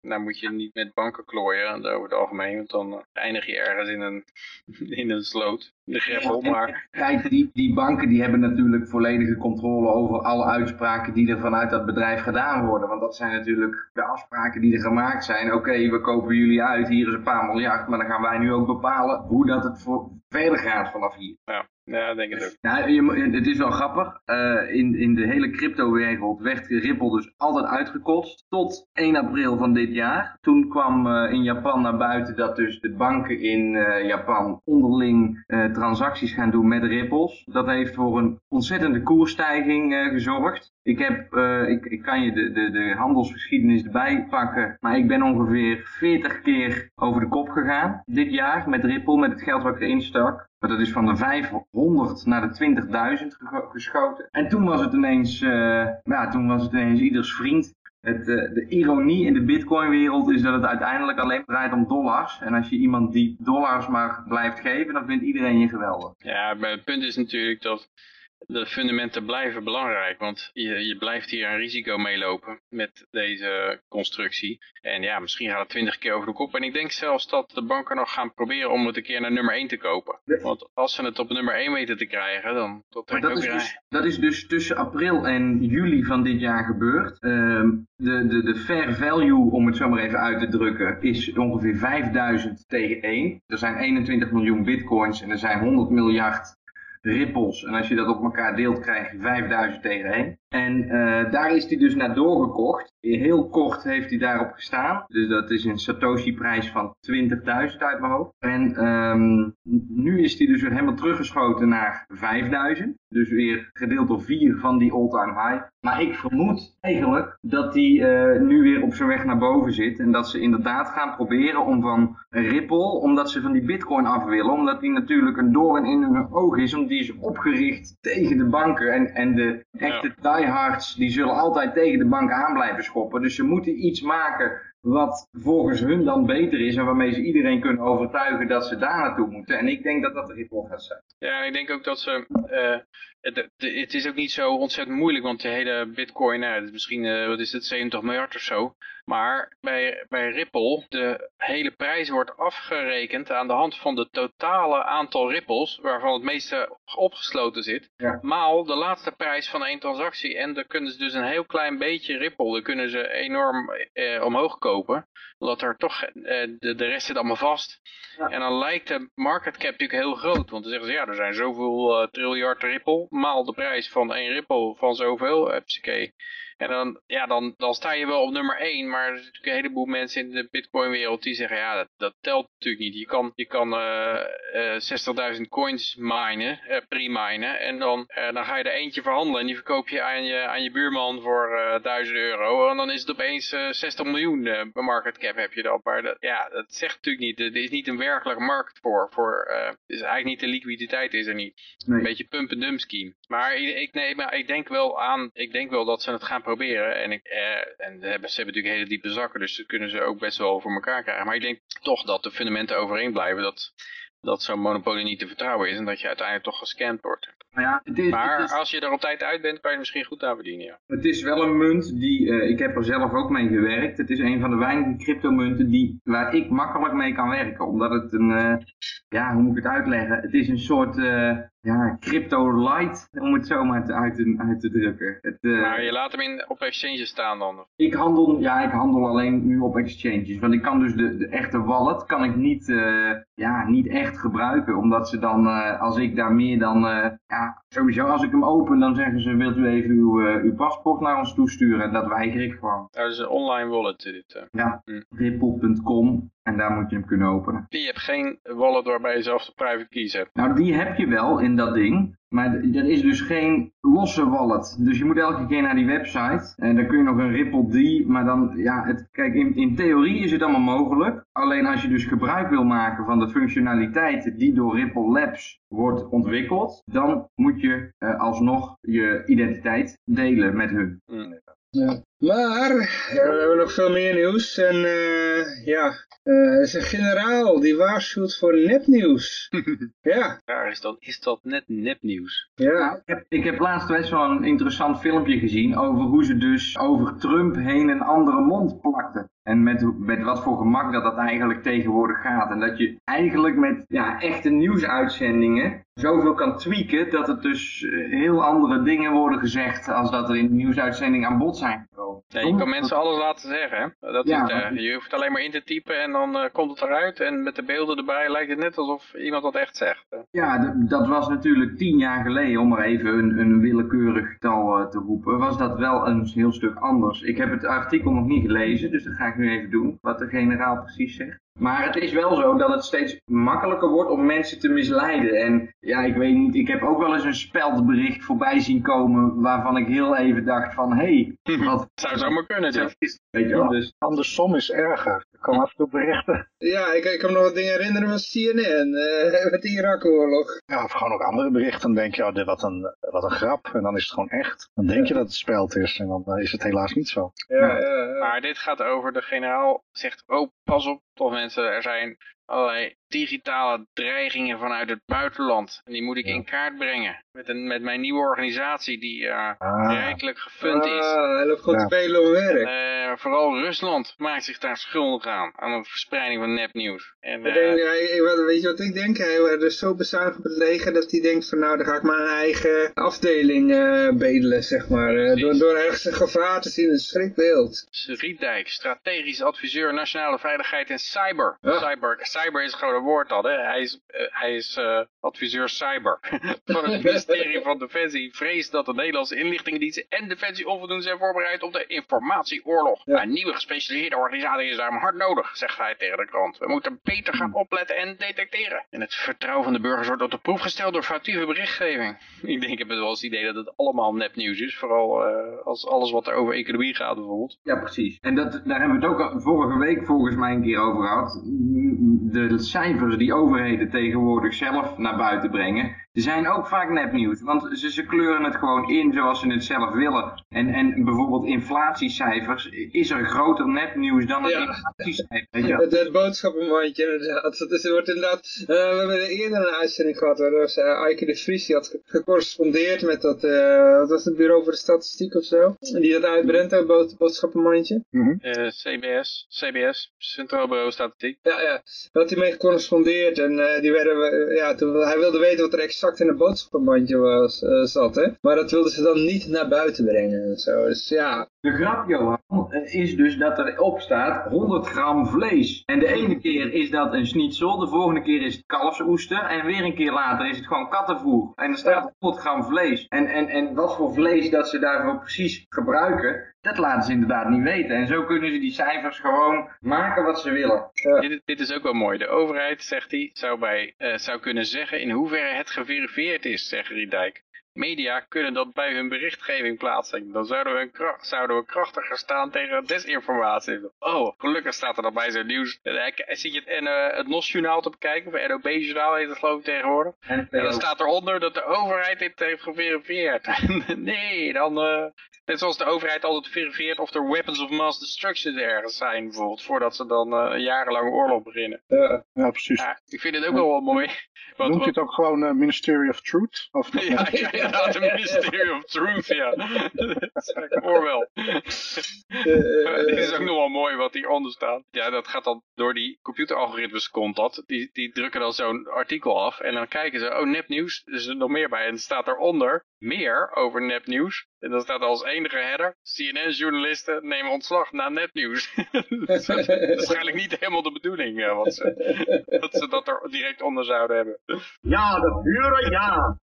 dan moet je niet met banken klooien over het algemeen, want dan eindig je ergens in een in een sloot. De greppel, maar... Kijk, die, die banken die hebben natuurlijk volledige controle over alle uitspraken die er vanuit dat bedrijf gedaan worden. Want dat zijn natuurlijk de afspraken die er gemaakt zijn. Oké, we kopen jullie uit, hier is een paar miljard, maar dan gaan wij nu ook bepalen hoe dat het voor, verder gaat vanaf hier. Ja. Ja, denk ik ook. Het is wel grappig. Uh, in, in de hele crypto-wereld werd Ripple dus altijd uitgekost. Tot 1 april van dit jaar. Toen kwam uh, in Japan naar buiten dat dus de banken in uh, Japan onderling transacties gaan doen met Ripples. Dat heeft voor een ontzettende koersstijging gezorgd. Ik, heb, ik, ik kan je de, de, de handelsgeschiedenis erbij pakken. Maar ik ben ongeveer 40 keer over de kop gegaan dit jaar met Ripple, met het geld wat ik erin stak. Maar dat is van de 500 naar de 20.000 geschoten. En toen was het ineens, uh, ja, toen was het ineens ieders vriend. Het, uh, de ironie in de bitcoin-wereld is dat het uiteindelijk alleen draait om dollars. En als je iemand die dollars maar blijft geven, dan vindt iedereen je geweldig. Ja, maar het punt is natuurlijk dat de fundamenten blijven belangrijk, want je, je blijft hier een risico meelopen met deze constructie. En ja, misschien gaat het twintig keer over de kop. En ik denk zelfs dat de banken nog gaan proberen om het een keer naar nummer 1 te kopen. Want als ze het op nummer 1 weten te krijgen, dan... Dat, dat, is dus, dat is dus tussen april en juli van dit jaar gebeurd. Uh, de, de, de fair value, om het zo maar even uit te drukken, is ongeveer 5000 tegen 1. Er zijn 21 miljoen bitcoins en er zijn 100 miljard ripples. En als je dat op elkaar deelt, krijg je 5000 tegen 1. En uh, daar is hij dus naar doorgekocht. Heel kort heeft hij daarop gestaan. Dus dat is een Satoshi-prijs van 20.000 uit mijn hoofd. En um, nu is hij dus weer helemaal teruggeschoten naar 5000. Dus weer gedeeld door 4 van die all-time high. Maar ik vermoed eigenlijk dat hij uh, nu weer op zijn weg naar boven zit. En dat ze inderdaad gaan proberen om van Ripple, omdat ze van die bitcoin af willen. Omdat die natuurlijk een doorn in hun oog is. Omdat die is opgericht tegen de banken en, en de echte ja die zullen altijd tegen de bank aan blijven schoppen. Dus ze moeten iets maken wat volgens hun dan beter is en waarmee ze iedereen kunnen overtuigen dat ze daar naartoe moeten. En ik denk dat dat de Ripple gaat zijn. Ja, ik denk ook dat ze... Uh, het, het, is ook niet zo ontzettend moeilijk, want de hele bitcoin, nou, is misschien, uh, wat is het, 70 miljard of zo. Maar bij, bij Ripple, de hele prijs wordt afgerekend aan de hand van de totale aantal ripples, waarvan het meeste opgesloten zit, ja. maal de laatste prijs van één transactie. En dan kunnen ze dus een heel klein beetje Ripple, dan kunnen ze enorm eh, omhoog kopen, omdat er toch, eh, de, de rest zit allemaal vast. Ja. En dan lijkt de market cap natuurlijk heel groot, want dan zeggen ze, ja, er zijn zoveel uh, triljard Ripple, maal de prijs van één Ripple van zoveel, uh, en dan, ja, dan, dan sta je wel op nummer 1, maar er zijn natuurlijk een heleboel mensen in de bitcoin wereld die zeggen, ja, dat, dat telt natuurlijk niet. Je kan, je kan uh, uh, 60.000 coins minen, uh, pre-minen, en dan, dan ga je er eentje verhandelen en die verkoop je aan je, aan je buurman voor uh, 1000 euro. En dan is het opeens 60 miljoen market cap heb je dan. Maar dat, ja, dat zegt natuurlijk niet, er is niet een werkelijke markt voor. voor is eigenlijk niet de liquiditeit is er niet. Nee. Een beetje pump-and-dump scheme. Maar ik, ik, nee, maar ik denk wel aan, ik denk wel dat ze het gaan proberen. En, ik, eh, en hebben, ze hebben natuurlijk hele diepe zakken, dus ze kunnen ze ook best wel voor elkaar krijgen. Maar ik denk toch dat de fundamenten overeen blijven. Dat, dat zo'n monopolie niet te vertrouwen is en dat je uiteindelijk toch gescamd wordt. Nou ja, het is, maar het is, als je er op tijd uit bent, kan je misschien goed aan verdienen. Ja. Het is wel een munt die, uh, ik heb er zelf ook mee gewerkt. Het is een van de weinige cryptomunten die, waar ik makkelijk mee kan werken. Omdat het een, uh, ja, hoe moet ik het uitleggen? Het is een soort, uh, ja, crypto light, om het zo maar uit, te, uit te drukken. Het, maar je laat hem in, op exchanges staan dan? Ik handel, ja, ik handel alleen nu op exchanges. Want ik kan dus de, de echte wallet, kan ik niet, ja, niet echt gebruiken. Omdat ze dan, als ik daar meer dan, ja, sowieso als ik hem open, dan zeggen ze, wilt u even uw, uw paspoort naar ons toesturen? En dat weiger ik gewoon. Dat is een online wallet dit. Ja, hm. ripple.com. En daar moet je hem kunnen openen. Je hebt geen wallet waarbij je zelf de private keys hebt. Nou, die heb je wel in dat ding. Maar er is dus geen losse wallet. Dus je moet elke keer naar die website. En dan kun je nog een Ripple D. Maar dan, ja, het, kijk, in, in theorie is het allemaal mogelijk. Alleen als je dus gebruik wil maken van de functionaliteiten die door Ripple Labs wordt ontwikkeld. Dan moet je uh, alsnog je identiteit delen met hun. Mm. Ja. Maar, we hebben nog veel meer nieuws. En uh, ja, uh, er is een generaal die waarschuwt voor nepnieuws. ja. Ja, is dat, is dat net nepnieuws? Ja. Nou, ik, heb, ik heb laatst best wel een interessant filmpje gezien over hoe ze dus over Trump heen een andere mond plakten. En met, met wat voor gemak dat dat eigenlijk tegenwoordig gaat. En dat je eigenlijk met ja, echte nieuwsuitzendingen zoveel kan tweaken dat het dus heel andere dingen worden gezegd als dat er in de nieuwsuitzending aan bod zijn gekomen. Ja, je kan mensen alles laten zeggen. Hè? Dat Ja, uh, maar- je hoeft alleen maar in te typen en dan uh, komt het eruit. En met de beelden erbij lijkt het net alsof iemand dat echt zegt. Ja, dat was natuurlijk tien jaar geleden, om maar even een, een willekeurig getal uh, te roepen, was dat wel een heel stuk anders. Ik heb het artikel nog niet gelezen, dus dat ga ik nu even doen, wat de generaal precies zegt. Maar het is wel zo dat het steeds makkelijker wordt om mensen te misleiden. En ja, ik weet niet, ik heb ook wel eens een speldbericht voorbij zien komen waarvan ik heel even dacht van, hé, hey, wat Zou zomaar kunnen, wat Jeff. is Weet je wel, dus Andersom is erger. Komen af en toe berichten. Ja, ik, ik kan me nog wat dingen herinneren van CNN, eh met de Irak-oorlog. Ja, of gewoon ook andere berichten. Dan denk je, oh, dit, wat, een, wat een grap. En dan is het gewoon echt. Dan denk je dat het speld is. En dan eh, is het helaas niet zo. Ja, ja, ja. Maar dit gaat over de generaal zegt, oh pas op, toch mensen, er zijn allerlei digitale dreigingen vanuit het buitenland. En die moet ik in kaart brengen. Met, een, met mijn nieuwe organisatie die uh, Ah. rijkelijk gefund is. Ah, hij loopt gewoon Ja. spelen om werk. Eh, vooral Rusland maakt zich daar schuldig aan. Aan de verspreiding van nepnieuws. En, eh, denk, hij- wat- weet je wat ik denk? Hij is zo bezuinigd op het leger dat hij denkt van nou, dan ga ik mijn eigen afdeling bedelen, zeg maar. Door, door ergens een gevaar te zien, een schrikbeeld. Rietdijk, strategisch adviseur nationale veiligheid en cyber. Ja. Cyber, cyber is gewoon een woord al, hè. Hij is, eh, hij is eh, adviseur cyber van het ministerie van Defensie. Vreest dat de Nederlandse inlichtingendiensten en Defensie onvoldoende zijn voorbereid op de informatieoorlog. Ja. Een nieuwe gespecialiseerde organisatie is daarom hard nodig, zegt hij tegen de krant. We moeten beter gaan opletten en detecteren. En het vertrouwen van de burgers wordt op de proef gesteld door foutieve berichtgeving. Ik denk, ik heb wel eens het idee dat het allemaal nepnieuws is. Vooral eh, als alles wat er over economie gaat bijvoorbeeld. Ja, precies. En dat, daar hebben we het ook al vorige week volgens mij een keer over gehad. De cijfers die overheden tegenwoordig zelf naar buiten brengen, zijn ook vaak nepnieuws, want ze, ze kleuren het gewoon in zoals ze het zelf willen. En, en bijvoorbeeld inflatiecijfers, is er groter nepnieuws dan een ja. inflatiecijfer? Het, het boodschappenmandje inderdaad. Dat is, wordt inderdaad uh, we hebben eerder een uitzending gehad waar dus, uh, Eike de Vries die had gecorrespondeerd met dat, uh, wat was het Bureau voor de Statistiek of zo? Die dat uitbrengt, het bood, boodschappenmandje. Mm -hmm. CBS, CBS, Centraal Bureau Statistiek. Ja, ja. Daar had hij mee gecorrespondeerd en die werden, ja, toen, hij wilde weten wat er exact in het boodschappenmandje was, zat, hè. Maar dat wilden ze dan niet naar buiten brengen en zo. Dus ja. De grap, Johan, is dus dat er op staat 100 gram vlees. En de ene keer is dat een schnitzel, de volgende keer is het kalfsoester en weer een keer later is het gewoon kattenvoer. En er staat 100 gram vlees. En, en, en wat voor vlees dat ze daarvoor precies gebruiken, dat laten ze inderdaad niet weten. En zo kunnen ze die cijfers gewoon maken wat ze willen. Dit, dit, is ook wel mooi. De overheid, zegt hij, zou, bij, uh, zou kunnen zeggen in hoeverre het geverifieerd is, zegt Riedijk media kunnen dat bij hun berichtgeving plaatsen. Dan zouden we, zouden we krachtiger staan tegen desinformatie. Oh, gelukkig staat er dan bij zo'n nieuws. Zie je het, uh, het NOS-journaal te bekijken, of NOB-journaal heet het geloof ik tegenwoordig. En, dan staat eronder dat de overheid dit heeft geverifieerd. nee, dan... Uh, net zoals de overheid altijd verifieert of er weapons of mass destruction ergens zijn, bijvoorbeeld, voordat ze dan uh, jarenlang oorlog beginnen. Ja, ja precies. Ja, ik vind het ook wel, wel mooi. Noemt je het ook gewoon Ministry of Truth? Of ja, ja, inderdaad, de Ministry of Truth, ja. ik hoor wel. Dit is ook nog wel mooi wat hieronder staat. Ja, dat gaat dan door die computeralgoritmes komt dat. Die, die drukken dan zo'n artikel af en dan kijken ze, oh nepnieuws, er is er nog meer bij. En staat eronder meer over nepnieuws. En dan staat als enige header, CNN-journalisten nemen ontslag na nepnieuws. dat is waarschijnlijk niet helemaal de bedoeling uh, wat ze, dat ze dat er direct onder zouden hebben. Ja, de buren, ja.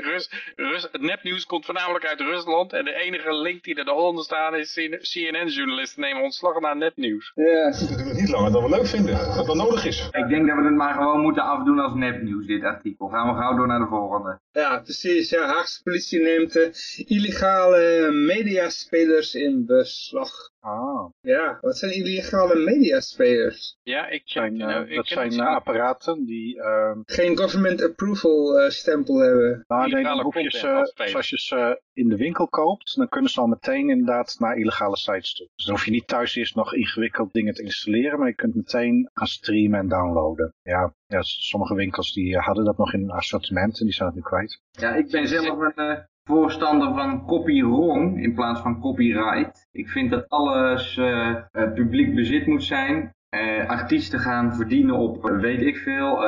Rus, Rus, het nepnieuws komt voornamelijk uit Rusland en de enige link die er eronder staat is CNN-journalisten nemen ontslag na nepnieuws. Ja. Dat we niet langer dan we leuk vinden, wat wel nodig is. Ik denk dat we het maar gewoon moeten afdoen als nepnieuws, dit artikel. Gaan we gauw door naar de volgende. Ja, precies. Ja, Haagse politie neemt uh, illegale mediaspelers in beslag. Ah. Ja, wat zijn illegale mediaspelers? Ja, ik zijn, nou, ik dat zijn uh, apparaten die... Uh, Geen government approval uh, stempel hebben. Nou, nee, dan hoef je ze, als je ze in de winkel koopt, dan kunnen ze al meteen inderdaad naar illegale sites toe. Dus dan hoef je niet thuis eerst nog ingewikkeld dingen te installeren, maar je kunt meteen gaan streamen en downloaden. Ja, ja sommige winkels die hadden dat nog in hun assortiment en die zijn het nu kwijt. Ja, ik ben zelf een voorstander van copy-wrong in plaats van copyright. Ik vind dat alles uh, publiek bezit moet zijn. Uh, artiesten gaan verdienen op, weet ik veel,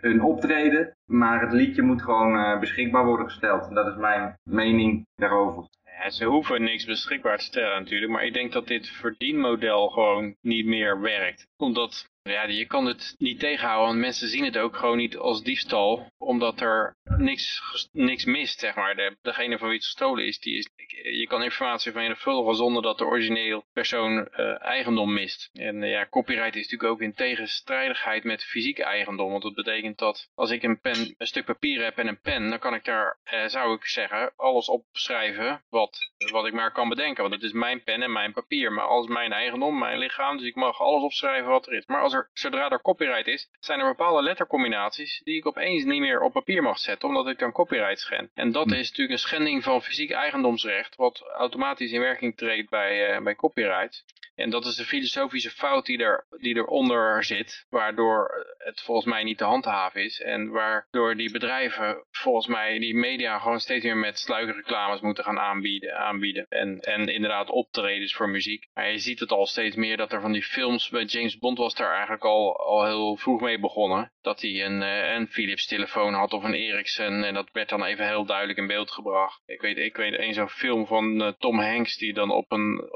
een optreden. Maar het liedje moet gewoon beschikbaar worden gesteld. En dat is mijn mening daarover. Ze hoeven niks beschikbaar te stellen natuurlijk, maar ik denk dat dit verdienmodel gewoon niet meer werkt. Omdat ja, je kan het niet tegenhouden, want mensen zien het ook gewoon niet als diefstal, omdat er niks, niks mist, zeg maar. De, degene van wie het gestolen is, die is, je kan informatie vervuldigen zonder dat de origineel persoon uh, eigendom mist. En uh, ja, copyright is natuurlijk ook in tegenstrijdigheid met fysiek eigendom, want dat betekent dat als ik een pen, een stuk papier heb en een pen, dan kan ik daar, uh, zou ik zeggen, alles opschrijven wat, wat ik maar kan bedenken, want het is mijn pen en mijn papier, maar alles mijn eigendom, mijn lichaam, dus ik mag alles opschrijven wat er is. Maar als er, zodra er copyright is, zijn er bepaalde lettercombinaties die ik opeens niet meer op papier mag zetten, omdat ik dan copyright schend. En dat hm. is natuurlijk een schending van fysiek eigendomsrecht, wat automatisch in werking treedt bij, uh, bij copyright. En dat is de filosofische fout die, er, die eronder zit, waardoor het volgens mij niet te handhaven is. En waardoor die bedrijven, volgens mij, die media gewoon steeds meer met sluikreclames moeten gaan aanbieden. aanbieden. En, en inderdaad optredens voor muziek. Maar je ziet het al steeds meer dat er van die films, bij James Bond was daar eigenlijk al, al heel vroeg mee begonnen. Dat hij een, uh, een Philips telefoon had of een Ericsson en dat werd dan even heel duidelijk in beeld gebracht. Ik weet, ik weet een zo'n film van uh, Tom Hanks die dan op een,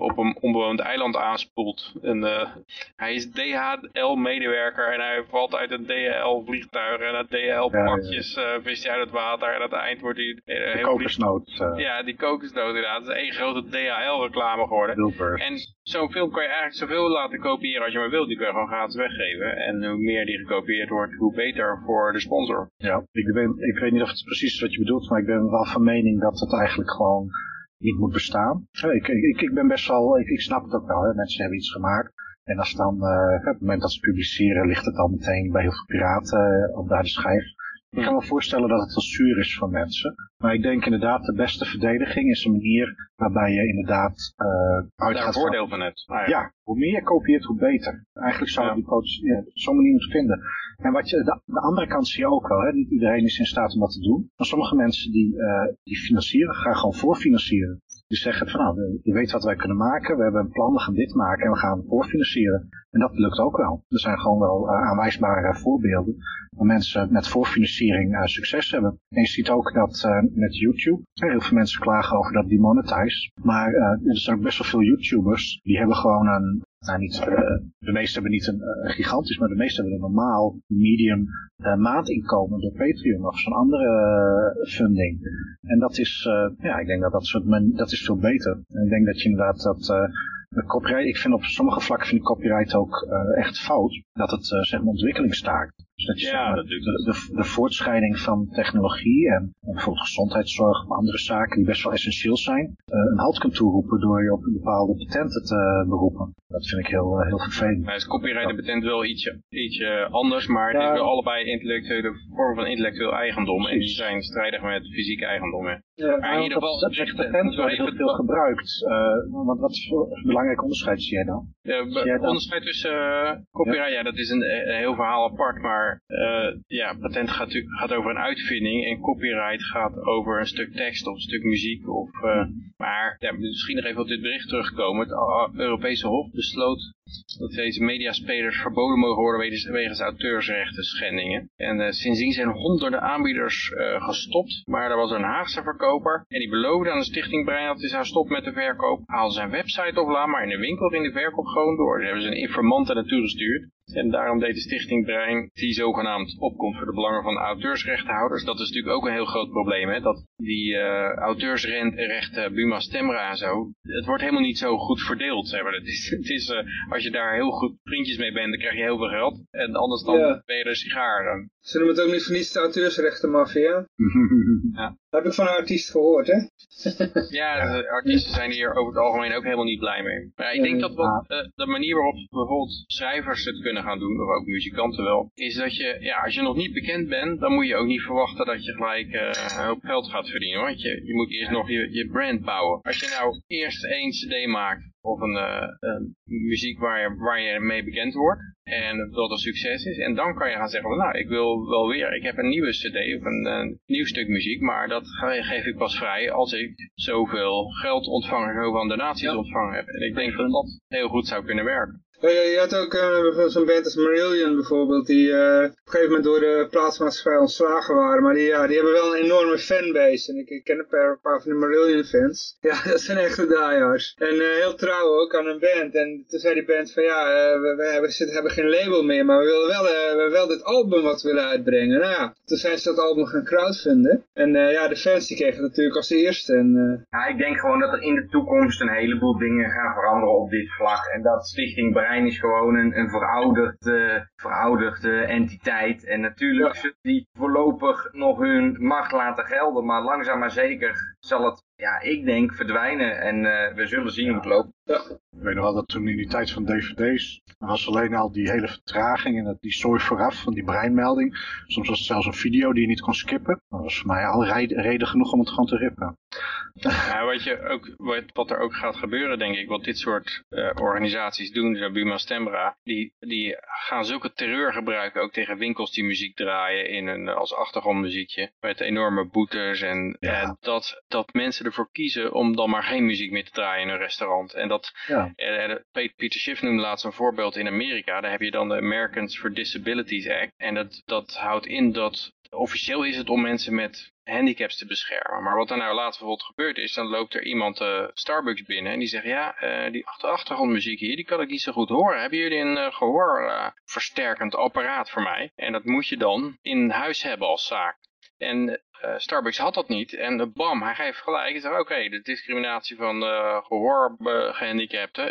op een onbewoond eiland aanspoelt. En uh, hij is DHL-medewerker en hij valt uit een DHL-vliegtuig en dat DHL-pakjes ja, ja. uh, vist hij uit het water en aan het eind wordt hij... Kokosnoot. Ja, die kokosnoot inderdaad. Het is één grote DHL-reclame geworden. En zo'n film kan je eigenlijk zoveel laten kopiëren als je maar wilt. Die kun je gewoon gratis weggeven. En hoe meer die gekopieerd wordt, hoe beter voor de sponsor. Ja, ik, ben, ik weet niet of het precies is wat je bedoelt, maar ik ben wel van mening dat het eigenlijk gewoon niet moet bestaan. Ik, ik, ik ben best wel, ik, ik snap het ook wel, hè. mensen hebben iets gemaakt. En als dan, uh, op het moment dat ze publiceren, ligt het al meteen bij heel veel piraten uh, op de schijf. Ik kan me voorstellen dat het wel zuur is voor mensen. Maar ik denk inderdaad, de beste verdediging is een manier waarbij je inderdaad uh, uitgaat Daar voordeel van hebt. Ah, ja. Hoe meer je kopieert, hoe beter. Eigenlijk zou je die ja, zo'n manier moeten vinden. En wat je, de, de, andere kant zie je ook wel, hè? niet iedereen is in staat om dat te doen. Maar sommige mensen die, uh, die financieren, gaan gewoon voorfinancieren. Die zeggen van nou, je weet wat wij kunnen maken, we hebben een plan, we gaan dit maken en we gaan voorfinancieren. En dat lukt ook wel. Er zijn gewoon wel uh, aanwijsbare voorbeelden waar mensen met voorfinanciering uh, succes hebben. En je ziet ook dat met YouTube, heel veel mensen klagen over dat demonetize. Maar er zijn ook best wel veel YouTubers die hebben gewoon een, nou, niet, uh, de meeste hebben niet een uh, gigantisch, maar de meeste hebben een normaal medium uh, maandinkomen door Patreon of zo'n andere funding. En dat is, ja, ik denk dat dat, soort men, dat is veel beter. En ik denk dat je inderdaad dat copyright, ik vind op sommige vlakken vind ik copyright ook echt fout. Dat het zeg maar ontwikkeling staakt. Ja, dat de, de, de, voortschrijding van technologie en, bijvoorbeeld gezondheidszorg of andere zaken die best wel essentieel zijn, uh, een halt kunt toeroepen door je op een bepaalde patenten te beroepen. Dat vind ik heel, uh, heel vervelend. Maar is copyright en patent wel ietsje, ietsje anders, maar het is wel allebei intellectuele vormen van intellectueel eigendom en die zijn strijdig met fysieke eigendom. Ja, maar in ieder geval, dat, dat patent wordt heel veel gebruikt. Uh, want wat voor belangrijk onderscheid zie jij dan? Het onderscheid tussen copyright, ja. dat is een, een heel verhaal apart, maar uh, ja, patent gaat, gaat over een uitvinding en copyright gaat over een stuk tekst of een stuk muziek. Of, uh, maar ja, misschien nog even op dit bericht terugkomen. Het Europese Hof besloot dat deze mediaspelers verboden mogen worden wegens, auteursrechten schendingen. En sindsdien zijn honderden aanbieders gestopt, maar er was een Haagse verkoper en die beloofde aan de stichting Brein dat hij zou stoppen met de verkoop. Haalde zijn website offline, maar in de winkel ging de verkoop gewoon door. Daar hebben ze een informant naartoe gestuurd. En daarom deed de stichting Brein, die zogenaamd opkomt voor de belangen van auteursrechtenhouders. Dat is natuurlijk ook een heel groot probleem, hè? dat die uh, auteursrechten, Buma Stemra en zo, het wordt helemaal niet zo goed verdeeld. Zeg maar. het is, het is, uh, als je daar heel goed vriendjes mee bent, dan krijg je heel veel geld. En anders dan ja. ben je een sigaar. Ze noemen het ook niet voor niets de auteursrechtenmafia. ja. Dat heb ik van een artiest gehoord, hè? ja, de artiesten zijn hier over het algemeen ook helemaal niet blij mee. Maar ik denk dat wat, uh, de manier waarop bijvoorbeeld schrijvers het kunnen gaan doen, of ook muzikanten wel, is dat je, ja, als je nog niet bekend bent, dan moet je ook niet verwachten dat je gelijk uh, een hoop geld gaat verdienen. Want je, je moet eerst nog je, je brand bouwen. Als je nou eerst één cd maakt, of een, uh, een muziek waar je, waar je mee bekend wordt, en dat een succes is. En dan kan je gaan zeggen, nou, ik wil wel weer, ik heb een nieuwe cd of een, een nieuw stuk muziek, maar dat geef ik pas vrij als ik zoveel geld ontvangen, zoveel donaties ja. ontvangen heb. En ik denk dat dat heel goed zou kunnen werken. Je had ook uh, zo'n band als Marillion bijvoorbeeld, die op een gegeven moment door de plaatsmaatschappij ontslagen waren. Maar die, ja, die hebben wel een enorme fanbase. En ik, ik ken een paar, een paar, van de Marillion fans. Ja, dat zijn echte diehards. En heel trouw ook aan een band. En toen zei die band van ja, we, we, hebben, hebben geen label meer, maar we willen wel, we willen dit album wat we willen uitbrengen. Nou ja, toen zijn ze dat album gaan crowdfunden. En ja, de fans die kregen het natuurlijk als eerste. En, Ja, ik denk gewoon dat er in de toekomst een heleboel dingen gaan veranderen op dit vlak. En dat Stichting brein is gewoon een, een verouderde, verouderde entiteit. En natuurlijk zullen die voorlopig nog hun macht laten gelden. Maar langzaam maar zeker zal het, ja, ik denk, verdwijnen. En uh, we zullen zien hoe het loopt. Ja. Ik weet nog wel dat toen in die tijd van dvd's, was alleen al die hele vertraging en dat, die zooi vooraf van die breinmelding. Soms was het zelfs een video die je niet kon skippen. Dat was voor mij al reden genoeg om het gewoon te rippen. Ja, wat, je ook, wat, wat er ook gaat gebeuren, denk ik, wat dit soort uh, organisaties doen, de Buma Stemra, die, die gaan zulke terreur gebruiken, ook tegen winkels die muziek draaien in een, als achtergrondmuziekje, met enorme boetes en ja. uh, dat, dat mensen ervoor kiezen om dan maar geen muziek meer te draaien in een restaurant. En dat, ja. uh, Peter Schiff noemde laatst een voorbeeld in Amerika, daar heb je dan de Americans for Disabilities Act, en dat, dat houdt in dat officieel is het om mensen met handicaps te beschermen. Maar wat er nou later bijvoorbeeld gebeurd is, dan loopt er iemand uh, Starbucks binnen en die zegt, ja, uh, die achter achtergrondmuziek hier, die kan ik niet zo goed horen. Hebben jullie een uh, gehoorversterkend apparaat voor mij? En dat moet je dan in huis hebben als zaak. En Starbucks had dat niet. En bam, hij geeft gelijk. Hij zegt, oké, de discriminatie van gehoorgehandicapten.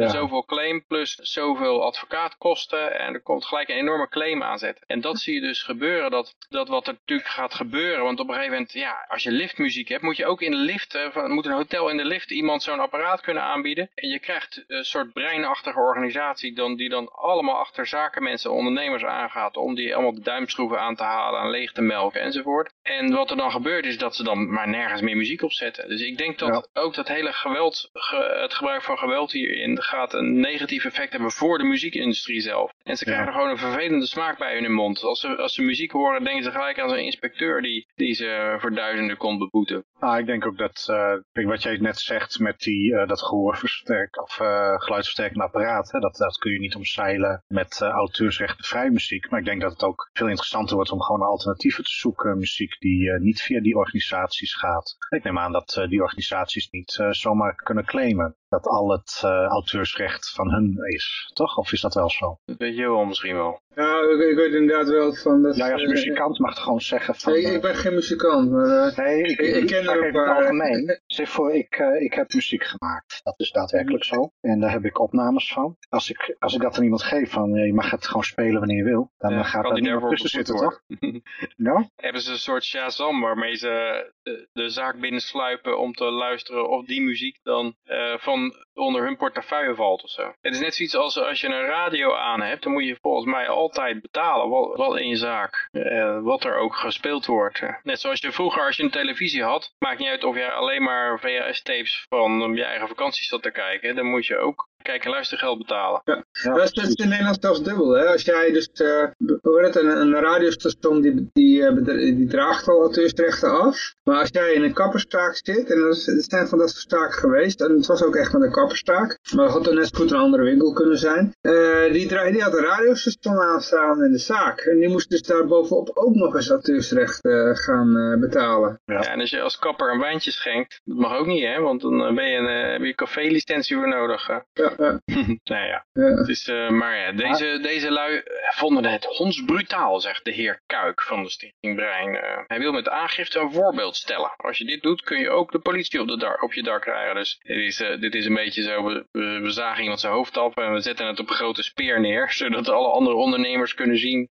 Ja. Zoveel claim plus zoveel advocaatkosten. En er komt gelijk een enorme claim aanzetten. En dat zie je dus gebeuren, dat, dat wat er natuurlijk gaat gebeuren. Want op een gegeven moment, ja, als je liftmuziek hebt, moet je ook in de lift, moet een hotel in de lift iemand zo'n apparaat kunnen aanbieden. En je krijgt een soort breinachtige organisatie dan, die dan allemaal achter zakenmensen, ondernemers aangaat. Om die allemaal de duimschroeven aan te halen, aan leeg te melken enzovoort. En wat er dan gebeurt is dat ze dan maar nergens meer muziek opzetten. Dus ik denk dat ook dat hele geweld, het gebruik van geweld hierin gaat een negatief effect hebben voor de muziekindustrie zelf. En ze krijgen er gewoon een vervelende smaak bij in hun mond. Als ze, als ze muziek horen, denken ze gelijk aan zo'n inspecteur die, die ze voor duizenden kon beboeten. Ah, ik denk ook dat, uh, wat jij net zegt met die, uh, dat gehoorversterk of uh, geluidsversterkende apparaat, hè, dat, dat kun je niet omzeilen met auteursrechtvrij muziek. Maar ik denk dat het ook veel interessanter wordt om gewoon alternatieven te zoeken, muziek die niet via die organisaties gaat. Ik neem aan dat die organisaties niet zomaar kunnen claimen dat al het uh, auteursrecht van hun is, toch? Of is dat wel zo? Dat weet je wel misschien wel. Ja, ik, ik weet inderdaad wel van dat... Ja, als uh, muzikant mag je gewoon zeggen van... Nee, ik ben geen muzikant, maar... Uh, nee, ik, ik, ik ken er ook maar... algemeen. Zeg voor, ik, ik heb muziek gemaakt. Dat is daadwerkelijk zo. En daar heb ik opnames van. Als ik, als ik dat aan iemand geef van, je mag het gewoon spelen wanneer je wil, dan ja, gaat er niet tussen zitten, toch? ja? Hebben ze een soort Shazam waarmee ze de, de zaak binnensluipen om te luisteren of die muziek dan van onder hun portefeuille valt of zo. Het is net zoiets als als je een radio aan hebt, dan moet je volgens mij altijd betalen wat, wat in je zaak, eh, wat er ook gespeeld wordt. Net zoals je vroeger als je een televisie had, maakt niet uit of je alleen maar VHS-tapes van je eigen vakantie zat te kijken, dan moet je ook kijk- en luistergeld betalen. Ja, dat is in Nederland zelfs dubbel. Hè? Als jij dus, uh, het, een, een radiostation die, die, uh, die draagt al auteursrechten af. Maar als jij in een kapperszaak zit, en er zijn van dat soort zaken geweest, en het was ook echt met een kapperszaak, maar het had dan net goed een andere winkel kunnen zijn. Uh, die, die had een radiostation aanstaan in de zaak. En die moest dus daar bovenop ook nog eens auteursrechten gaan betalen. Ja. en als je als kapper een wijntje schenkt, dat mag ook niet hè, want dan ben je een, heb je café-licentie voor nodig. Ja. nou ja, Het is, uh, maar ja, deze, deze lui vonden het hondsbrutaal, zegt de heer Kuik van de Stichting Brein. Hij wil met aangifte een voorbeeld stellen. Als je dit doet, kun je ook de politie op, de dar op je dak krijgen. Dus dit is, dit is een beetje zo, we, we, zagen iemand zijn hoofd af en we zetten het op een grote speer neer. Zodat alle andere ondernemers kunnen zien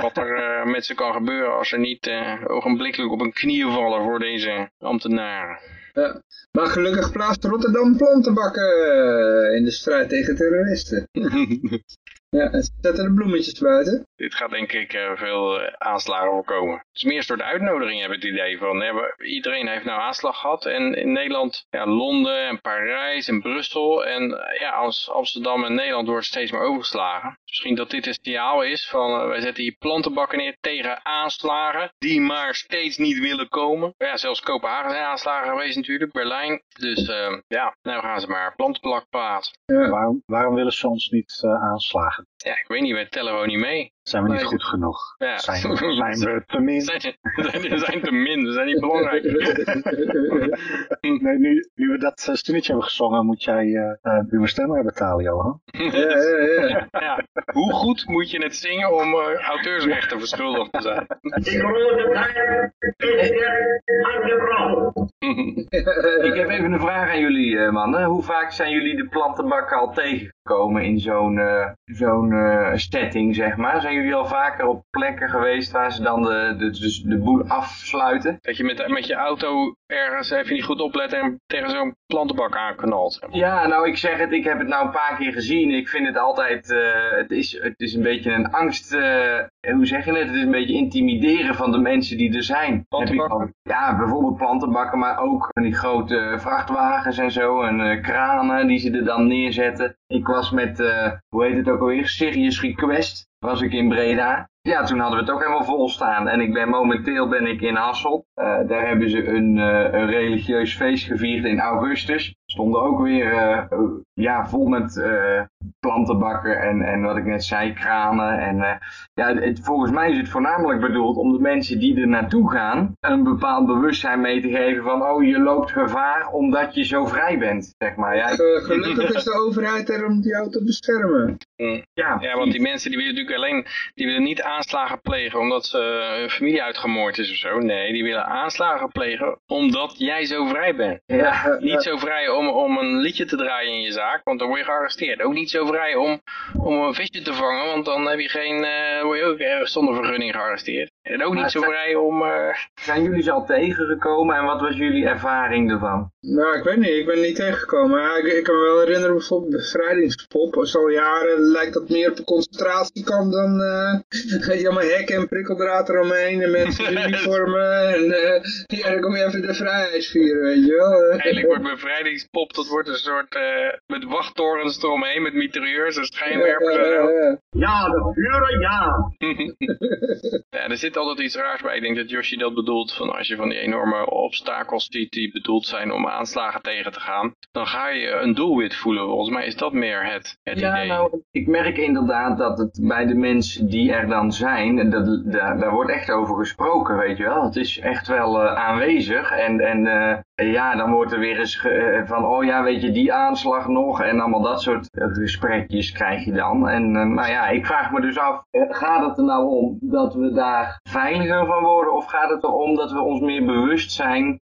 wat er met ze kan gebeuren als ze niet ogenblikkelijk op hun knieën vallen voor deze ambtenaren. Ja. Maar gelukkig plaatst Rotterdam plantenbakken eh, in de strijd tegen terroristen. Ja, en zetten de bloemetjes buiten. Dit gaat denk ik uh, veel uh, aanslagen voorkomen. Het is meer door de uitnodiging heb ik het idee van. iedereen heeft nou aanslag gehad. En in Nederland, ja, Londen en Parijs en Brussel. En uh, ja, als Amsterdam en Nederland wordt steeds meer overgeslagen. Misschien dat dit een signaal is van wij zetten hier plantenbakken neer tegen aanslagen. Die maar steeds niet willen komen. Ja, zelfs Kopenhagen zijn aanslagen geweest natuurlijk. Berlijn. Dus ja, nou gaan ze maar plantenplak plaatsen. Ja. Waarom, waarom willen ze ons niet aanslagen? Ja, ik weet niet, wij tellen gewoon niet mee. Zijn we niet goed genoeg? Ja. Zijn, zijn we te min? Zijn, zijn, zijn te min, we zijn niet belangrijk. nee, nu, nu we dat uh, studietje hebben gezongen, moet jij uh, uh, uw stemmer betalen, Johan. ja, ja, ja. ja. Hoe goed moet je het zingen om uh, auteursrechten verschuldigd te zijn? Ik heb even een vraag aan jullie, mannen. Hoe vaak zijn jullie de plantenbak al tegengekomen in zo'n zo'n setting, zeg maar? Zijn jullie al vaker op plekken geweest waar ze dan de, de, de, de boel afsluiten? Dat je met, met je auto ergens even niet goed opletten en tegen zo'n plantenbak aanknalt. Ja, nou ik zeg het, ik heb het nou een paar keer gezien. Ik vind het altijd, uh, het, is, het is een beetje een angst, uh, hoe zeg je het? Het is een beetje intimideren van de mensen die er zijn. Plantenbakken? Ja, bijvoorbeeld plantenbakken, maar ook van die grote vrachtwagens en zo. En uh, kranen die ze er dan neerzetten. Ik was met, hoe heet het ook alweer, Serious Request was ik in Breda. Ja, toen hadden we het ook helemaal vol staan. En ik ben momenteel ben ik in Hasselt. Uh, daar hebben ze een, uh, een religieus feest gevierd in augustus. Stonden ook weer ja, vol met plantenbakken en, en wat ik net zei, kranen. En ja, het, volgens mij is het voornamelijk bedoeld om de mensen die er naartoe gaan een bepaald bewustzijn mee te geven van oh je loopt gevaar omdat je zo vrij bent, zeg maar. Ja, Gelukkig is de overheid er om jou te beschermen. Mm. Ja, ja, want die mensen die willen natuurlijk alleen, die willen niet aanslagen plegen omdat ze, hun familie uitgemoord is of zo. Nee, die willen aanslagen plegen omdat jij zo vrij bent. Ja, niet zo vrij om, om een liedje te draaien in je zaak, want dan word je gearresteerd. Ook niet zo vrij om, om een visje te vangen, want dan heb je geen, word je ook zonder vergunning gearresteerd. En ook niet zo vrij om... Uh... Zijn jullie ze al tegengekomen en wat was jullie ervaring ervan? Nou, ik weet niet. Ik ben niet tegengekomen. Ja, ik, ik, kan me wel herinneren bijvoorbeeld bevrijdingspop. Al jaren lijkt dat meer op een concentratiekamp dan uh, allemaal hekken en prikkeldraad eromheen en mensen in uniformen. En uh, ja, dan kom je even de vrijheidsvieren, weet je wel. Eigenlijk wordt bevrijdingspop, dat wordt een soort uh, met wachttorens eromheen, met mitrailleurs en schijnwerpers. Ja, de vuren, ja. ja, er zit altijd iets raars bij. Ik denk dat Joshi dat bedoelt, van als je van die enorme obstakels ziet die bedoeld zijn om aanslagen tegen te gaan, dan ga je een doelwit voelen. Volgens mij is dat meer het, het ja, idee. Nou, ik merk inderdaad dat het bij de mensen die er dan zijn, dat, daar, daar wordt echt over gesproken, weet je wel. Het is echt wel uh, aanwezig en, en uh, ja, dan wordt er weer eens uh, van, oh ja, weet je, die aanslag nog en allemaal dat soort gesprekjes krijg je dan. En nou ja, ik vraag me dus af, gaat het er nou om dat we daar veiliger van worden of gaat het erom dat we ons meer bewust zijn,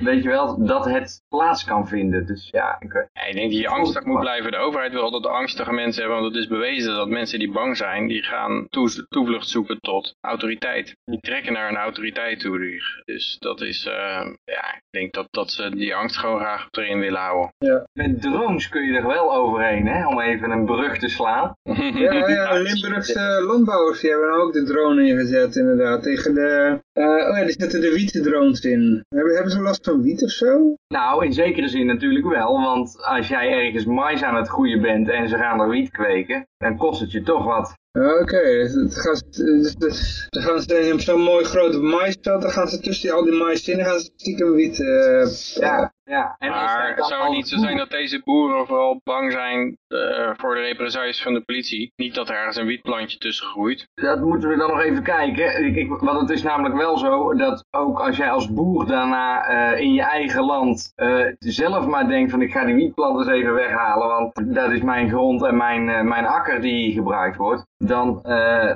weet je wel, dat het plaats kan vinden. Dus ja, ik, ik denk dat je angstig moet blijven. De overheid wil altijd angstige mensen hebben, want het is bewezen dat mensen die bang zijn, die gaan toevlucht zoeken tot autoriteit. Die trekken naar een autoriteit toe. Dus dat is, ja, ik denk dat, dat ze die angst gewoon graag erin willen houden. Ja. Met drones kun je er wel overheen, hè, om even een brug te slaan. ja, ja, Limburgse landbouwers die hebben ook de drone ingezet, inderdaad, tegen de, uh, oh ja, die zetten de wietdrones in. Hebben, hebben ze last van wiet of zo? Nou, in zekere zin natuurlijk wel, want als jij ergens mais aan het groeien bent en ze gaan er wiet kweken, dan kost het je toch wat. Oké, okay. Dus dus dus dan gaan ze in zo'n mooi grote maisveld, dan gaan ze tussen al die mais in en gaan ze stiekem wiet... Uh, ja, ja. En maar zou het niet zo zijn dat deze boeren vooral bang zijn uh, voor de represailles van de politie? Niet dat er ergens een wietplantje tussen groeit? Dat moeten we dan nog even kijken. Ik, ik, want het is namelijk wel zo dat ook als jij als boer daarna uh, in je eigen land zelf maar denkt van ik ga die wietplant eens even weghalen, want dat is mijn grond en mijn, mijn akker die gebruikt wordt dan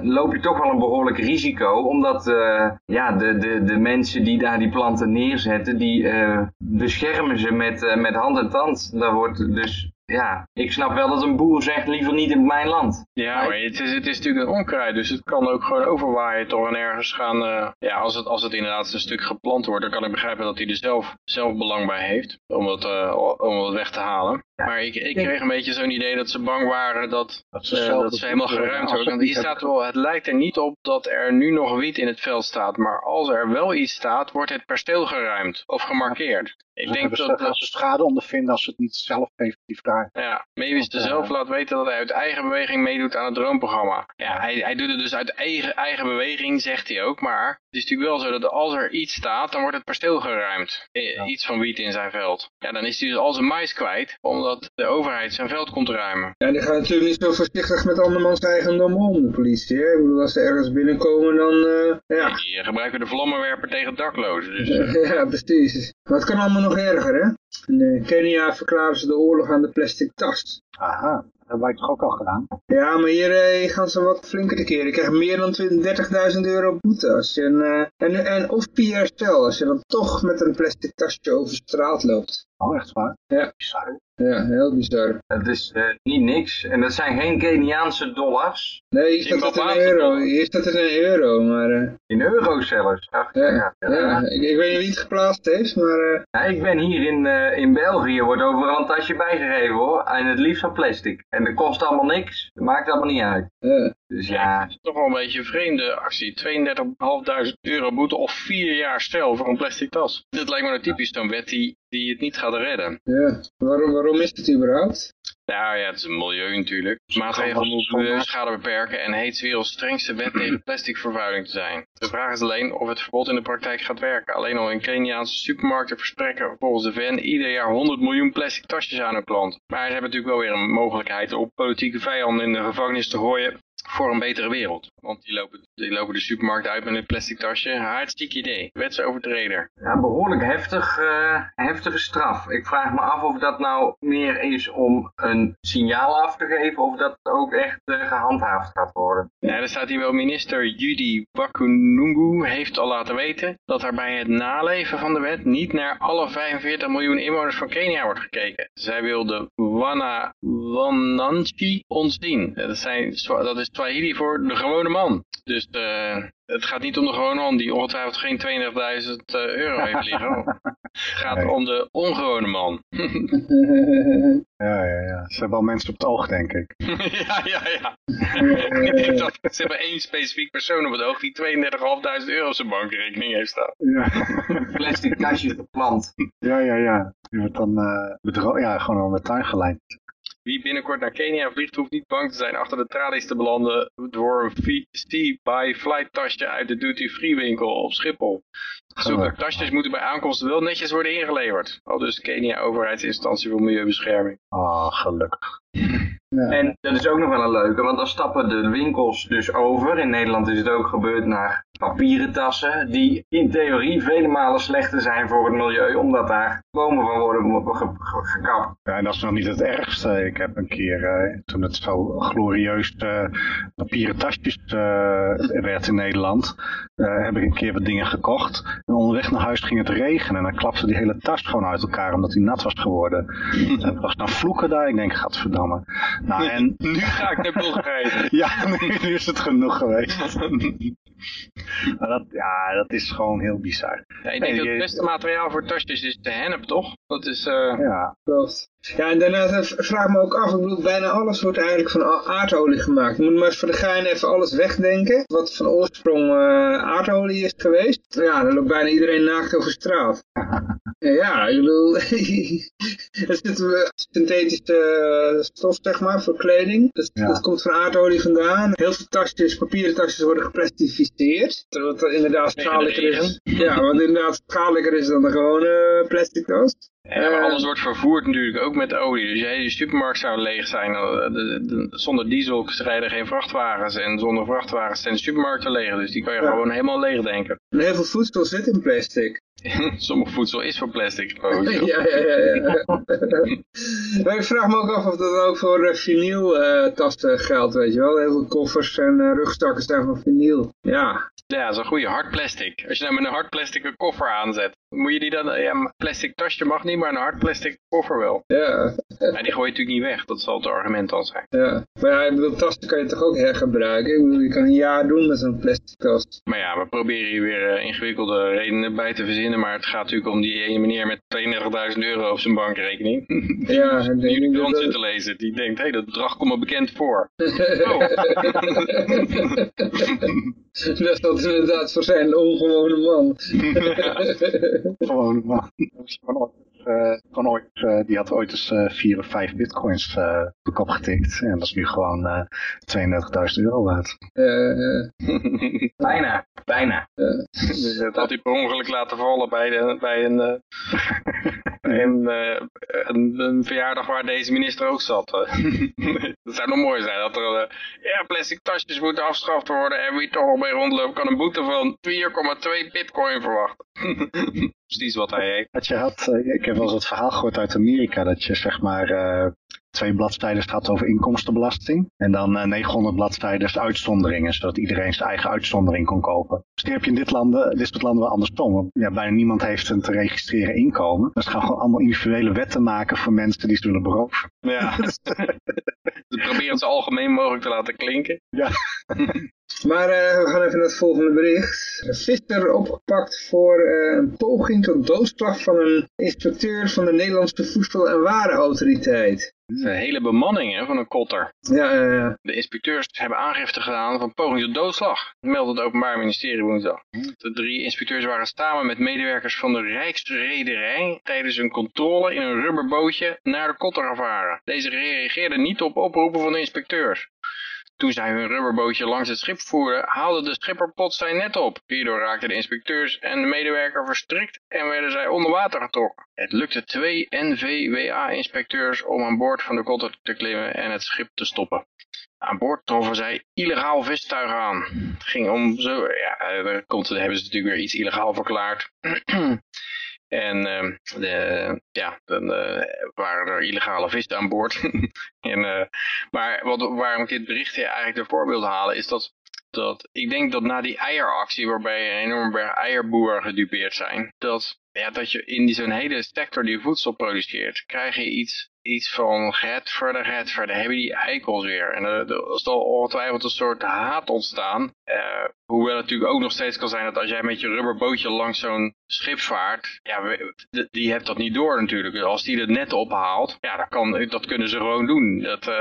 loop je toch wel een behoorlijk risico. Omdat ja, de, de, de mensen die daar die planten neerzetten, die uh, beschermen ze met, met hand en tand. Daar wordt dus ja, ik snap wel dat een boer zegt liever niet in mijn land. Ja, maar het is, het is natuurlijk een onkruid, dus het kan ook gewoon overwaaien toch en ergens gaan. Uh, ja, als het, als het inderdaad een stuk geplant wordt, dan kan ik begrijpen dat hij er zelf, zelf belang bij heeft om het, uh, om het weg te halen. Maar ik, ik kreeg een beetje zo'n idee dat ze bang waren dat, dat ze, uh, dat ze helemaal geruimd worden. Want hier staat wel, het lijkt er niet op dat er nu nog wiet in het veld staat. Maar als er wel iets staat, wordt het persteel geruimd of gemarkeerd. Ik denk dat, als ze schade ondervinden als ze het niet zelf preventief vragen. Ja, Mavis er zelf laat weten dat hij uit eigen beweging meedoet aan het droomprogramma. Ja, hij, hij doet het dus uit eigen, eigen beweging, zegt hij ook. Maar het is natuurlijk wel zo dat als er iets staat, dan wordt het persteel geruimd. Iets van wiet in zijn veld. Ja, dan is hij dus al zijn mais kwijt, omdat de overheid zijn veld komt ruimen. Ja, die gaat natuurlijk niet zo voorzichtig met andermans eigendom om, de politie. Hè? Ik bedoel, als ze ergens binnenkomen, dan... Uh, ja. Die gebruiken de vlammenwerper tegen daklozen. Dus, ja, precies. Maar het kan allemaal nog erger, hè? In Kenia verklaren ze de oorlog aan de plastic tas. Aha, dat hebben wij toch ook al gedaan? Ja, maar hier, eh, gaan ze wat flinker te keren. Je krijgt meer dan 30.000 euro boete. Als je een, uh, en, en, of stel, als je dan toch met een plastic tasje over straat loopt. Oh, echt waar? Ja. Bizar. Ja, heel bizar. Het is uh, niet niks. En dat zijn geen Keniaanse dollars. Nee, hier staat het in euro. Hier staat het in euro, maar... Uh... In euro zelfs? Ach, ja, ja, ja. Ik, ik, weet niet wie het geplaatst heeft, maar... Uh... Ja, ik ben hier in, in België, wordt overal een tasje bijgegeven hoor. En het liefst van plastic. En dat kost allemaal niks. Dat maakt allemaal niet uit. Ja. Dus ja... Het is toch wel een beetje een vreemde actie. 32.500 euro boete of vier jaar stel voor een plastic tas. Dit lijkt me nou typisch zo'n wet die, die het niet gaat redden. Ja, waarom, waarom is het überhaupt? Nou ja, het is een milieu natuurlijk. Maatregelen moeten schade beperken en heet werelds strengste wet tegen plasticvervuiling te zijn. De vraag is alleen of het verbod in de praktijk gaat werken. Alleen al in Keniaanse supermarkten versprekken volgens de VN ieder jaar 100 miljoen plastic tasjes aan hun klant. Maar ze hebben natuurlijk wel weer een mogelijkheid om politieke vijanden in de gevangenis te gooien voor een betere wereld. Want die lopen, die lopen de supermarkt uit met een plastic tasje. Hartstikke idee. Wetsovertreder. Ja, behoorlijk heftig, uh, heftige straf. Ik vraag me af of dat nou meer is om een signaal af te geven of dat ook echt uh, gehandhaafd gaat worden. Ja, er staat hier wel minister Judy Bakunungu heeft al laten weten dat er bij het naleven van de wet niet naar alle 45 miljoen inwoners van Kenia wordt gekeken. Zij wil de Wana Wananchi ontzien. Dat, zijn, dat is Swahili voor de gewone man. Dus uh, het gaat niet om de gewone man die ongetwijfeld geen 32.000 uh, euro heeft liggen. Het gaat nee. om de ongewone man. ja, ja, ja. Ze hebben al mensen op het oog, denk ik. ja, ja, ja. ik denk dat ze hebben één specifiek persoon op het oog die 32.500 euro op zijn bankrekening heeft staan. Ja. Plastic kastjes geplant. Ja, ja, ja. Die wordt dan uh, ja, gewoon aan de tuin gelijnd. Wie binnenkort naar Kenia vliegt, hoeft niet bang te zijn achter de tralies te belanden door een see-by-flight tasje uit de duty-free winkel op Schiphol. Zulke tasjes moeten bij aankomst wel netjes worden ingeleverd. Al dus Kenia overheidsinstantie voor milieubescherming. Ah, oh, gelukkig. Ja. En dat is ook nog wel een leuke, want dan stappen de winkels dus over. In Nederland is het ook gebeurd naar papieren tassen, die in theorie vele malen slechter zijn voor het milieu, omdat daar bomen van worden gekapt. Ja, en dat is nog niet het ergste. Ik heb een keer, uh, toen het zo glorieus uh, papieren tasjes uh, werd in Nederland, heb ik een keer wat dingen gekocht. En onderweg naar huis ging het regenen en dan klapte die hele tas gewoon uit elkaar, omdat die nat was geworden. Het was nou vloeken daar, ik denk, gadverdamme. Nou, en... Nu ga ik naar Bulgarije. ja, nu is het genoeg geweest. maar dat, ja, dat is gewoon heel bizar. Ja, ik denk dat het beste materiaal voor tasjes is de hennep, toch? Dat is... Uh... Ja. Klopt. Ja, en daarnaast vraag me ook af, ik bedoel, bijna alles wordt eigenlijk van aardolie gemaakt. Je moet maar eens voor de gein even alles wegdenken, wat van oorsprong uh, aardolie is geweest. Ja, dan loopt bijna iedereen naakt over straat. ja, ik bedoel, er zit een synthetische stof, zeg maar, voor kleding. Dat, ja. dat, komt van aardolie vandaan. Heel veel tasjes, papieren tasjes worden geplastificeerd. Wat inderdaad schadelijker is. Ja, wat inderdaad schadelijker is dan de gewone plastic tas. Ja, maar alles wordt vervoerd natuurlijk, ook met olie. Dus je hele supermarkt zou leeg zijn. zonder diesel rijden geen vrachtwagens. En zonder vrachtwagens zijn de supermarkten leeg. Dus die kan je ja. gewoon helemaal leeg denken. En heel veel voedsel zit in plastic. Sommige voedsel is van plastic. Oh, ja, ja, ja. ja. maar ik vraag me ook af of dat ook voor uh, vinyltassen uh, geldt, weet je wel. Heel veel koffers en uh, rugstakken zijn van vinyl. Ja. Ja, dat is een goede hard plastic. Als je nou met een hard plastic een koffer aanzet, moet je die dan, ja, een plastic tasje mag niet, maar een hard plastic koffer wel. Ja. Maar die gooi je natuurlijk niet weg, dat zal het argument dan zijn. Ja, maar ja, ik bedoel, tassen kan je toch ook hergebruiken? Ik bedoel, je kan een jaar doen met zo'n plastic tas. Maar ja, we proberen hier weer ingewikkelde redenen bij te verzinnen, maar het gaat natuurlijk om die ene meneer met 32.000 euro op zijn bankrekening. Ja, en die de krant zit te lezen, die denkt, hé, hey, dat bedrag komt me bekend voor. oh. dat is inderdaad voor zijn ongewone man. Gewone man. Uh, van ooit, uh, die had ooit eens uh, vier of vijf bitcoins op de kop getikt. En dat is nu gewoon 32.000 euro waard. bijna, bijna. dat had hij per ongeluk laten vallen bij, de, bij een, bij een, een, verjaardag waar deze minister ook zat. dat zou nog mooi zijn, dat er ja, plastic tasjes moeten afgeschaft worden en wie toch al mee rondloopt kan een boete van 4,2 bitcoin verwachten. Precies wat hij heeft. Dat je had, ik heb wel eens het verhaal gehoord uit Amerika, dat je zeg maar twee bladzijden gaat over inkomstenbelasting. En dan uh, 900 bladzijden uitzonderingen, zodat iedereen zijn eigen uitzondering kon kopen. Dus die heb je in dit, landen, dit soort landen wel andersom. Want ja, bijna niemand heeft een te registreren inkomen. Dus gaan gewoon allemaal individuele wetten maken voor mensen die ze willen beroven. Ja. Ze proberen het zo algemeen mogelijk te laten klinken. Ja. Maar we gaan even naar het volgende bericht. Een visser opgepakt voor een poging tot doodslag van een inspecteur van de Nederlandse Voedsel- en Warenautoriteit. Een hele bemanning hè, van een kotter. Ja, ja, ja. De inspecteurs hebben aangifte gedaan van poging tot doodslag. Meldt het Openbaar Ministerie woensdag. De drie inspecteurs waren samen met medewerkers van de Rijksrederij tijdens een controle in een rubberbootje naar de kotter gevaren. Deze reageerden niet op oproepen van de inspecteurs. Toen zij hun rubberbootje langs het schip voerden, haalde de schipper plots zijn net op. Hierdoor raakten de inspecteurs en de medewerker verstrikt en werden zij onder water getrokken. Het lukte twee NVWA-inspecteurs om aan boord van de kotter te klimmen en het schip te stoppen. Aan boord troffen zij illegaal vistuigen aan. Het ging om zo, ja, daar komt, hebben ze natuurlijk weer iets illegaal verklaard. En uh, de, ja, dan uh, waren er illegale vissen aan boord. en, uh, maar wat, waarom ik dit bericht eigenlijk de voorbeeld halen is dat, dat ik denk dat na die eieractie waarbij een enorme berg eierboeren gedupeerd zijn, dat, ja, dat je in zo'n hele sector die voedsel produceert, krijg je iets iets van get verder, get verder, hebben die eikels weer. En er, er zal ongetwijfeld een soort haat ontstaan. Hoewel het natuurlijk ook nog steeds kan zijn dat als jij met je rubberbootje langs zo'n schip vaart, ja, die hebt dat niet door natuurlijk. Als die het net ophaalt, ja, dat, kan, dat kunnen ze gewoon doen. Dat, uh,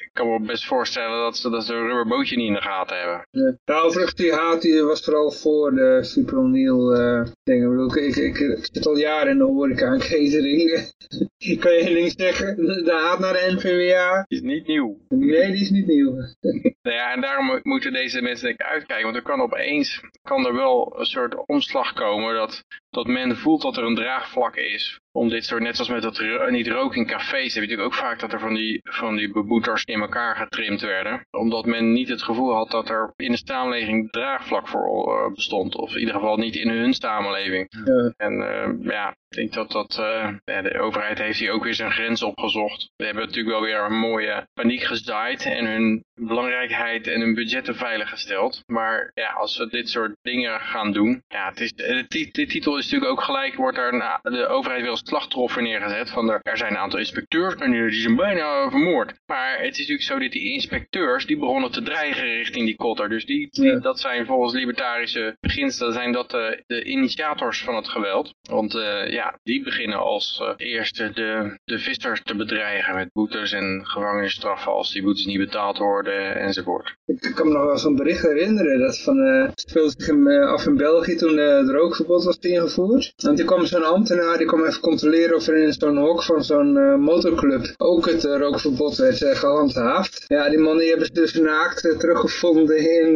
ik kan me best voorstellen dat ze, dat ze een rubberbootje niet in de gaten hebben. Ja. Nou, overigens, die haat die was vooral voor de Fipronil uh, dingen. Ik, ik, ik, ik, zit al jaren in de horeca en catering. kan je ding zeggen? de haat naar de NVWA. Die is niet nieuw. Nee, die is niet nieuw. nou ja, en daarom moeten deze mensen denk ik uitkijken. Want kan opeens kan er wel een soort omslag komen dat, dat men voelt dat er een draagvlak is om dit soort, net zoals met dat niet roken in cafés, heb je natuurlijk ook vaak dat er van die, van die beboeters in elkaar getrimd werden. Omdat men niet het gevoel had dat er in de samenleving draagvlak voor uh, bestond. Of in ieder geval niet in hun samenleving. Ja. En uh, ja, ik denk dat, dat uh, ja, de overheid heeft hier ook weer zijn grens opgezocht. We hebben natuurlijk wel weer een mooie paniek gezaaid en hun belangrijkheid en hun budgetten veiliggesteld. Maar ja, als we dit soort dingen gaan doen, ja, het is, de, de titel is natuurlijk ook gelijk, wordt er de overheid wil slachtoffer neergezet. Van de, er zijn een aantal inspecteurs en die zijn bijna vermoord. Maar het is natuurlijk zo dat die inspecteurs, die begonnen te dreigen richting die kotter. Dus die, die dat zijn volgens libertarische beginselen, zijn dat de, de initiators van het geweld. Want uh, ja, die beginnen als uh, eerste de, de vissers te bedreigen met boetes en gevangenisstraffen als die boetes niet betaald worden enzovoort. Ik kan me nog wel zo'n bericht herinneren dat van uh, speelde zich hem, af in België toen het rookverbod was ingevoerd. En toen kwam zo'n ambtenaar, die kwam even controleren of er in zo'n hok van zo'n uh, motorclub ook het uh, rookverbod werd uh, gehandhaafd. Ja, die mannen die hebben ze dus naakt teruggevonden in,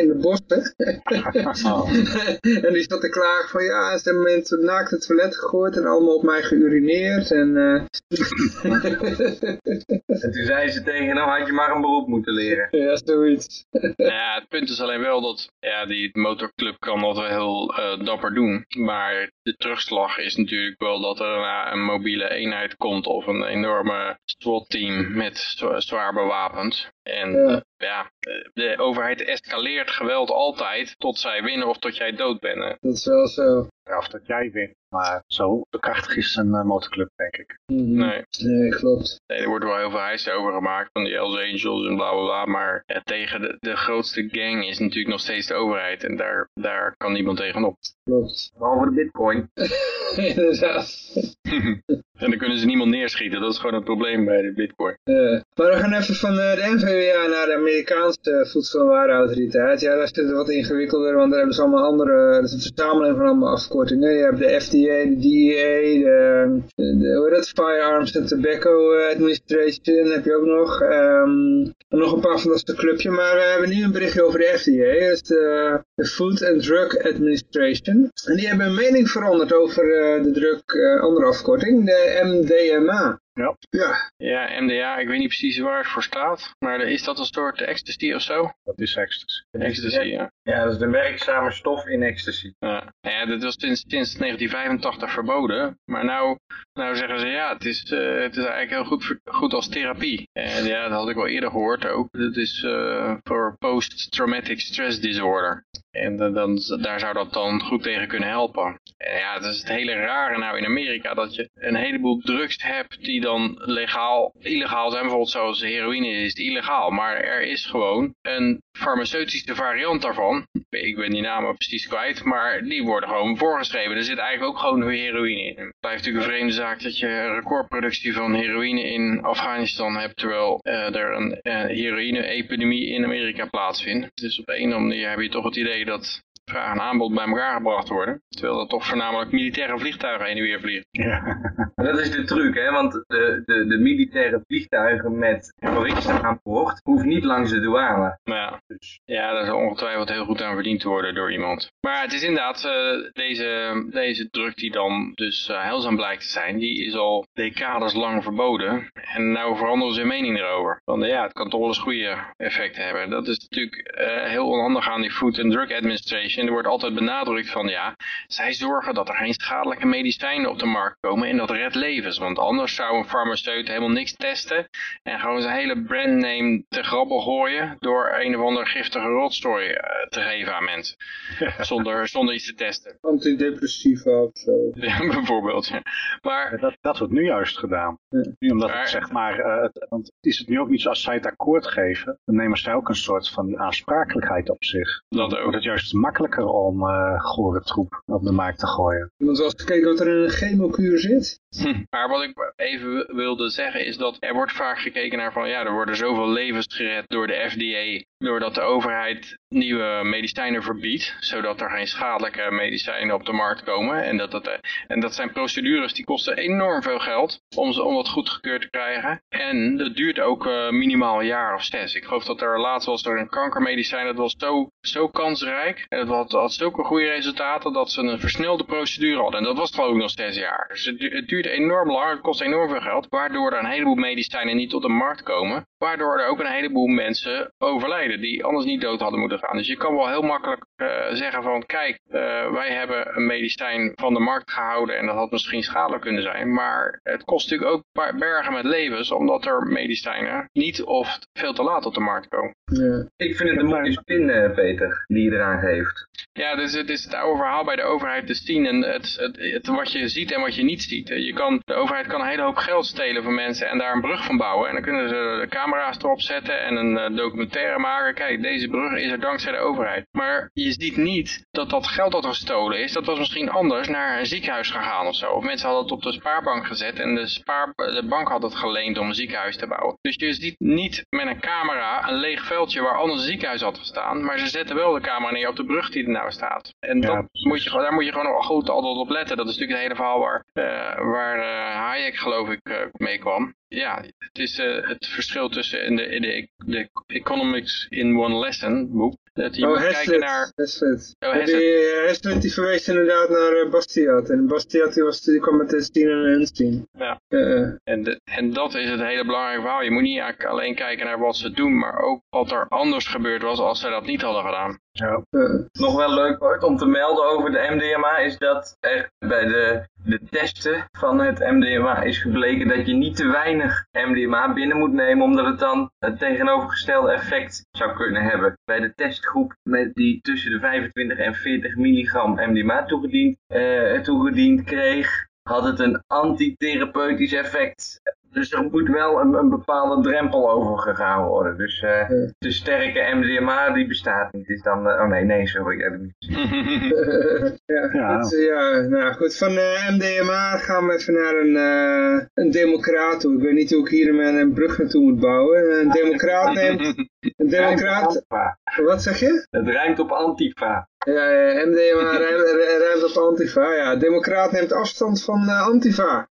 in de bossen. en die zat te klagen van ja, ze hebben me in het naakt het toilet gegooid en allemaal op mij geurineerd. En, en toen zei ze tegen hem, had je maar een beroep moeten leren. Ja, zoiets. ja, het punt is alleen wel dat ja, die motorclub kan dat wel heel dapper doen. Maar de terugslag is natuurlijk wel dat er een, een mobiele eenheid komt of een enorme SWAT-team met zwaar bewapend. En ja. ja. de overheid escaleert geweld altijd tot zij winnen of tot jij dood bent. Dat is wel zo. Ja, of dat jij wint. Maar zo krachtig is een uh, motorclub, denk ik. -hmm. Nee. Nee, klopt. Nee, er wordt wel heel veel heis over gemaakt van die Hells Angels en bla bla bla. Maar ja, tegen de, de grootste gang is natuurlijk nog steeds de overheid. En daar, daar kan niemand tegenop. Klopt. Behalve de bitcoin. Inderdaad. en dan kunnen ze niemand neerschieten. Dat is gewoon het probleem bij de bitcoin. Maar we gaan even van uh, de NVWA naar de Amerikaanse Voedsel- en Warenautoriteit. Ja, daar zit het wat ingewikkelder, want daar hebben ze allemaal andere, dat is een verzameling van allemaal afkortingen. Je hebt de FDA, de DEA, de, de, de dat, Firearms and Tobacco Administration heb je ook nog. Um, nog een paar van dat soort clubje, maar we hebben nu een berichtje over de FDA, dat is de, Food and Drug Administration. En die hebben een mening veranderd over de drug, uh, andere afkorting, de MDMA. Ja. ja. Ja, MDA, ik weet niet precies waar het voor staat, maar is dat een soort ecstasy of zo? Dat is ecstasy. Ecstasy, ja. Ja, dat is de werkzame stof in ecstasy. Ja, ja dat was sinds, sinds 1985 verboden, maar nou, nou zeggen ze ja, het is, uh, het is eigenlijk heel goed, goed als therapie. En ja, dat had ik wel eerder gehoord ook. Dat is uh, voor post-traumatic stress disorder. En dan, dan, daar zou dat dan goed tegen kunnen helpen. En ja, dat is het hele rare nou in Amerika, dat je een heleboel drugs hebt die dan legaal, illegaal zijn. Bijvoorbeeld zoals heroïne is illegaal. Maar er is gewoon een farmaceutische variant daarvan. Ik ben die namen precies kwijt. Maar die worden gewoon voorgeschreven. Er zit eigenlijk ook gewoon heroïne in. Het blijft natuurlijk een vreemde zaak dat je recordproductie van heroïne in Afghanistan hebt. Terwijl uh, er een uh, heroïne-epidemie in Amerika plaatsvindt. Dus op een of andere manier heb je toch het idee dat vraag en aanbod bij elkaar gebracht worden. Terwijl dat toch voornamelijk militaire vliegtuigen heen en weer vliegen. Ja. Dat is de truc, hè? want de, de, de militaire vliegtuigen met terroristen aan boord hoeft niet langs de douane. Ja, dus. ja daar zal ongetwijfeld heel goed aan verdiend worden door iemand. Maar het is inderdaad, uh, deze, deze druk die dan dus uh, heilzaam blijkt te zijn, die is al decades lang verboden. En nou veranderen ze mening erover. Want ja, het kan toch wel eens goede effecten hebben. Dat is natuurlijk uh, heel onhandig aan die Food and Drug Administration en er wordt altijd benadrukt van ja, zij zorgen dat er geen schadelijke medicijnen op de markt komen en dat redt levens. Want anders zou een farmaceut helemaal niks testen en gewoon zijn hele brandname te grabbel gooien door een of andere giftige rotstory uh, te geven aan mensen. zonder, zonder iets te testen. Antidepressiva of zo. Ja, bijvoorbeeld. Ja. Maar, dat, dat wordt nu juist gedaan. Ja. Nu omdat het zeg maar, uh, het, want is het nu ook niet zo als zij het akkoord geven, dan nemen zij ook een soort van die aansprakelijkheid op zich. Dat ook. Wordt het juist makkelijk om uh, gore troep op de markt te gooien. Want als gekeken wat er in een chemokuur zit. Hm. Maar wat ik even wilde zeggen is dat er wordt vaak gekeken naar van ja, er worden zoveel levens gered door de FDA doordat de overheid nieuwe medicijnen verbiedt, zodat er geen schadelijke medicijnen op de markt komen. En dat, dat, eh, en dat zijn procedures die kosten enorm veel geld om, om dat goedgekeurd te krijgen. En dat duurt ook uh, minimaal een jaar of zes. Ik geloof dat er laatst was er een kankermedicijn, dat was zo, zo kansrijk. En het had, had zulke goede resultaten dat ze een versnelde procedure hadden. En dat was geloof ik nog zes jaar. Dus het duurt enorm lang, het kost enorm veel geld, waardoor er een heleboel medicijnen niet op de markt komen. Waardoor er ook een heleboel mensen overlijden die anders niet dood hadden moeten gaan. Dus je kan wel heel makkelijk uh, zeggen van kijk, uh, wij hebben een medicijn van de markt gehouden en dat had misschien schadelijk kunnen zijn. Maar het kost natuurlijk ook bergen met levens omdat er medicijnen niet of veel te laat op de markt komen. Ja. Ik vind het een mooie spin, uh, Peter, die je eraan geeft. Ja, dus het is het oude verhaal bij de overheid te zien en het, het, het, wat je ziet en wat je niet ziet. Je kan, de overheid kan een hele hoop geld stelen van mensen en daar een brug van bouwen. En dan kunnen ze de camera's erop zetten en een documentaire maken. Kijk, deze brug is er dankzij de overheid. Maar je ziet niet dat dat geld dat gestolen is, dat was misschien anders naar een ziekenhuis gegaan of zo. Of mensen hadden het op de spaarbank gezet en de, spaar, de bank had het geleend om een ziekenhuis te bouwen. Dus je ziet niet met een camera een leeg veldje waar anders een ziekenhuis had gestaan. Maar ze zetten wel de camera neer op de brug die er nou staat. En ja, dat moet je, daar moet je gewoon goed altijd op letten. Dat is natuurlijk het hele verhaal waar, uh, waar uh, Hayek geloof ik uh, mee kwam ja, het is uh, het verschil tussen in de, in de, de Economics in One Lesson boek. Dat je oh, moet kijken naar... Oh, Hazlitt. Die, Hazlitt die verwees inderdaad naar Bastiat. En Bastiat die, was, die kwam met zien en inzien. Ja. Uh, en, de, en dat is het hele belangrijke verhaal. Je moet niet alleen kijken naar wat ze doen, maar ook wat er anders gebeurd was als zij dat niet hadden gedaan. Ja. Nog wel leuk wordt om te melden over de MDMA is dat er bij de, de testen van het MDMA is gebleken dat je niet te weinig MDMA binnen moet nemen omdat het dan het tegenovergestelde effect zou kunnen hebben. Bij de testgroep met die tussen de 25 en 40 milligram MDMA toegediend, uh, toegediend kreeg, had het een antitherapeutisch effect. Dus er moet wel een, een bepaalde drempel over gegaan worden. Dus uh, de sterke MDMA die bestaat niet. Is dan, uh, oh nee, nee, sorry. ja, ja. Dat, ja, nou goed. Van uh, MDMA gaan we even naar een, een democraat toe. Ik weet niet hoe ik hier een, een brug naartoe moet bouwen. Een democraat neemt... Een democraat... Wat zeg je? Het rijmt op antifa. Ja, ja MDMA rijmt op antifa. Ja, democraat neemt afstand van antifa.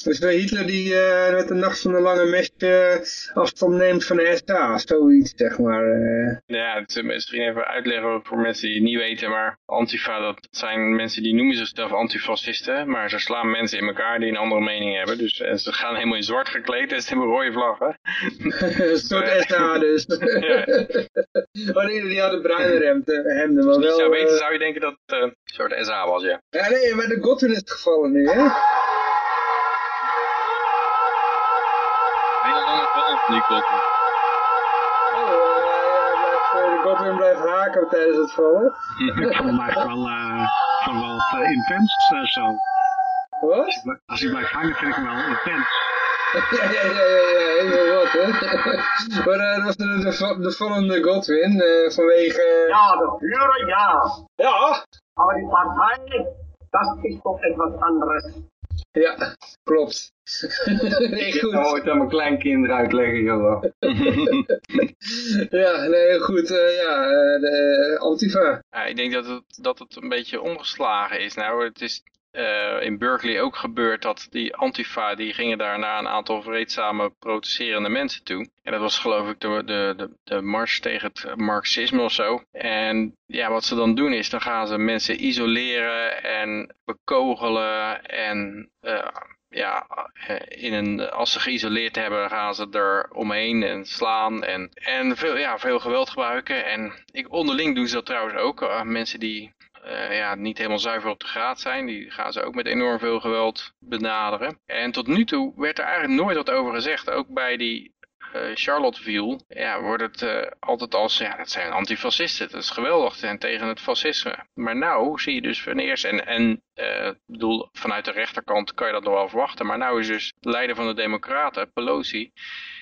Dus Hitler die uh, met de nacht van de lange mes uh, afstand neemt van de SA, zoiets zeg maar. Uh. Ja, het, misschien even uitleggen voor mensen die het niet weten, maar Antifa dat zijn mensen die noemen zichzelf antifascisten, maar ze slaan mensen in elkaar die een andere mening hebben. Dus en ze gaan helemaal in zwart gekleed en ze hebben rode vlaggen. een soort SA dus. ja. oh nee, die hadden bruine hemden. Als je wel, zou weten zou je denken dat het een soort SA was, ja. Ja nee, maar de Godwin is gevallen nu hè. Die Godwin. Oh, uh, Godwin blijft haken tijdens het vallen. Ik vond hem eigenlijk wel, uh, vond wel uh, intens uh, zo. Wat? Als hij blijft hangen vind ik hem wel intens. ja, ja, ja, ja, even wat, hè. maar uh, dat was de, de, de volgende Godwin, uh, vanwege... Ja, de Führer, ja. Ja. Maar die partij, dat is toch etwas anderes. Ja, klopt. nee, goed. Ik ga ooit aan mijn kleinkinderen uitleggen, joh. ja, nee, goed. Uh, ja, uh, de Antifa. Ja, ik denk dat het, dat het een beetje omgeslagen is. Nou, het is uh, in Berkeley ook gebeurd dat die Antifa, die gingen daar naar een aantal vreedzame protesterende mensen toe. En dat was geloof ik de, de, de, de mars tegen het marxisme of zo. En ja, wat ze dan doen is, dan gaan ze mensen isoleren en bekogelen en uh, ja, in een, als ze geïsoleerd hebben, gaan ze er omheen en slaan en, en veel, ja, veel geweld gebruiken. En ik, onderling doen ze dat trouwens ook. Mensen die uh, ja, niet helemaal zuiver op de graad zijn. Die gaan ze ook met enorm veel geweld benaderen. En tot nu toe werd er eigenlijk nooit wat over gezegd. Ook bij die uh, Charlottesville ja, wordt het uh, altijd als, ja, dat zijn antifascisten. Dat is geweldig en tegen het fascisme. Maar nou zie je dus van eerst, en, en bedoel, vanuit de rechterkant kan je dat nog wel verwachten. Maar nou is dus de leider van de Democraten, Pelosi,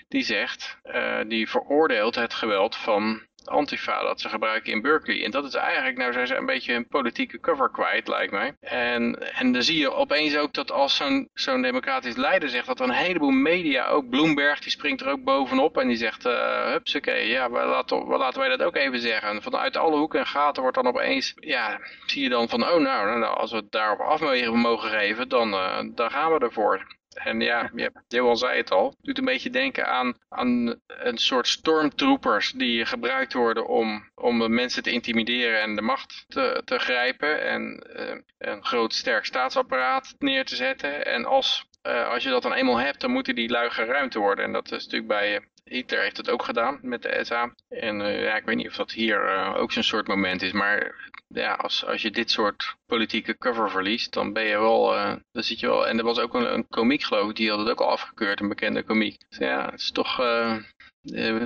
die zegt, die veroordeelt het geweld van Antifa dat ze gebruiken in Berkeley. En dat is eigenlijk, nou zijn ze een beetje hun politieke cover kwijt, lijkt mij. En, en dan zie je opeens ook dat als zo'n zo'n democratisch leider zegt, dat er een heleboel media, ook Bloomberg, die springt er ook bovenop en die zegt, uh, hups, oké, ja, we laten, we laten wij dat ook even zeggen. Vanuit alle hoeken en gaten wordt dan opeens, ja, zie je dan van, oh nou, nou, nou als we het daarop af mogen geven, dan, uh, dan gaan we ervoor. En ja, Johan zei het al, doet een beetje denken aan, aan een soort stormtroopers die gebruikt worden om, om mensen te intimideren en de macht te, te grijpen en uh, een groot sterk staatsapparaat neer te zetten. En als, uh, als je dat dan eenmaal hebt, dan moeten die lui geruimd worden. En dat is natuurlijk bij Hitler heeft het ook gedaan met de SA. En uh, ja, ik weet niet of dat hier uh, ook zo'n soort moment is, maar ja, als, als je dit soort politieke cover verliest, dan ben je wel, uh, dan zit je wel, en er was ook een, een komiek geloof ik, die had het ook al afgekeurd, een bekende komiek. Dus ja, het is toch, uh,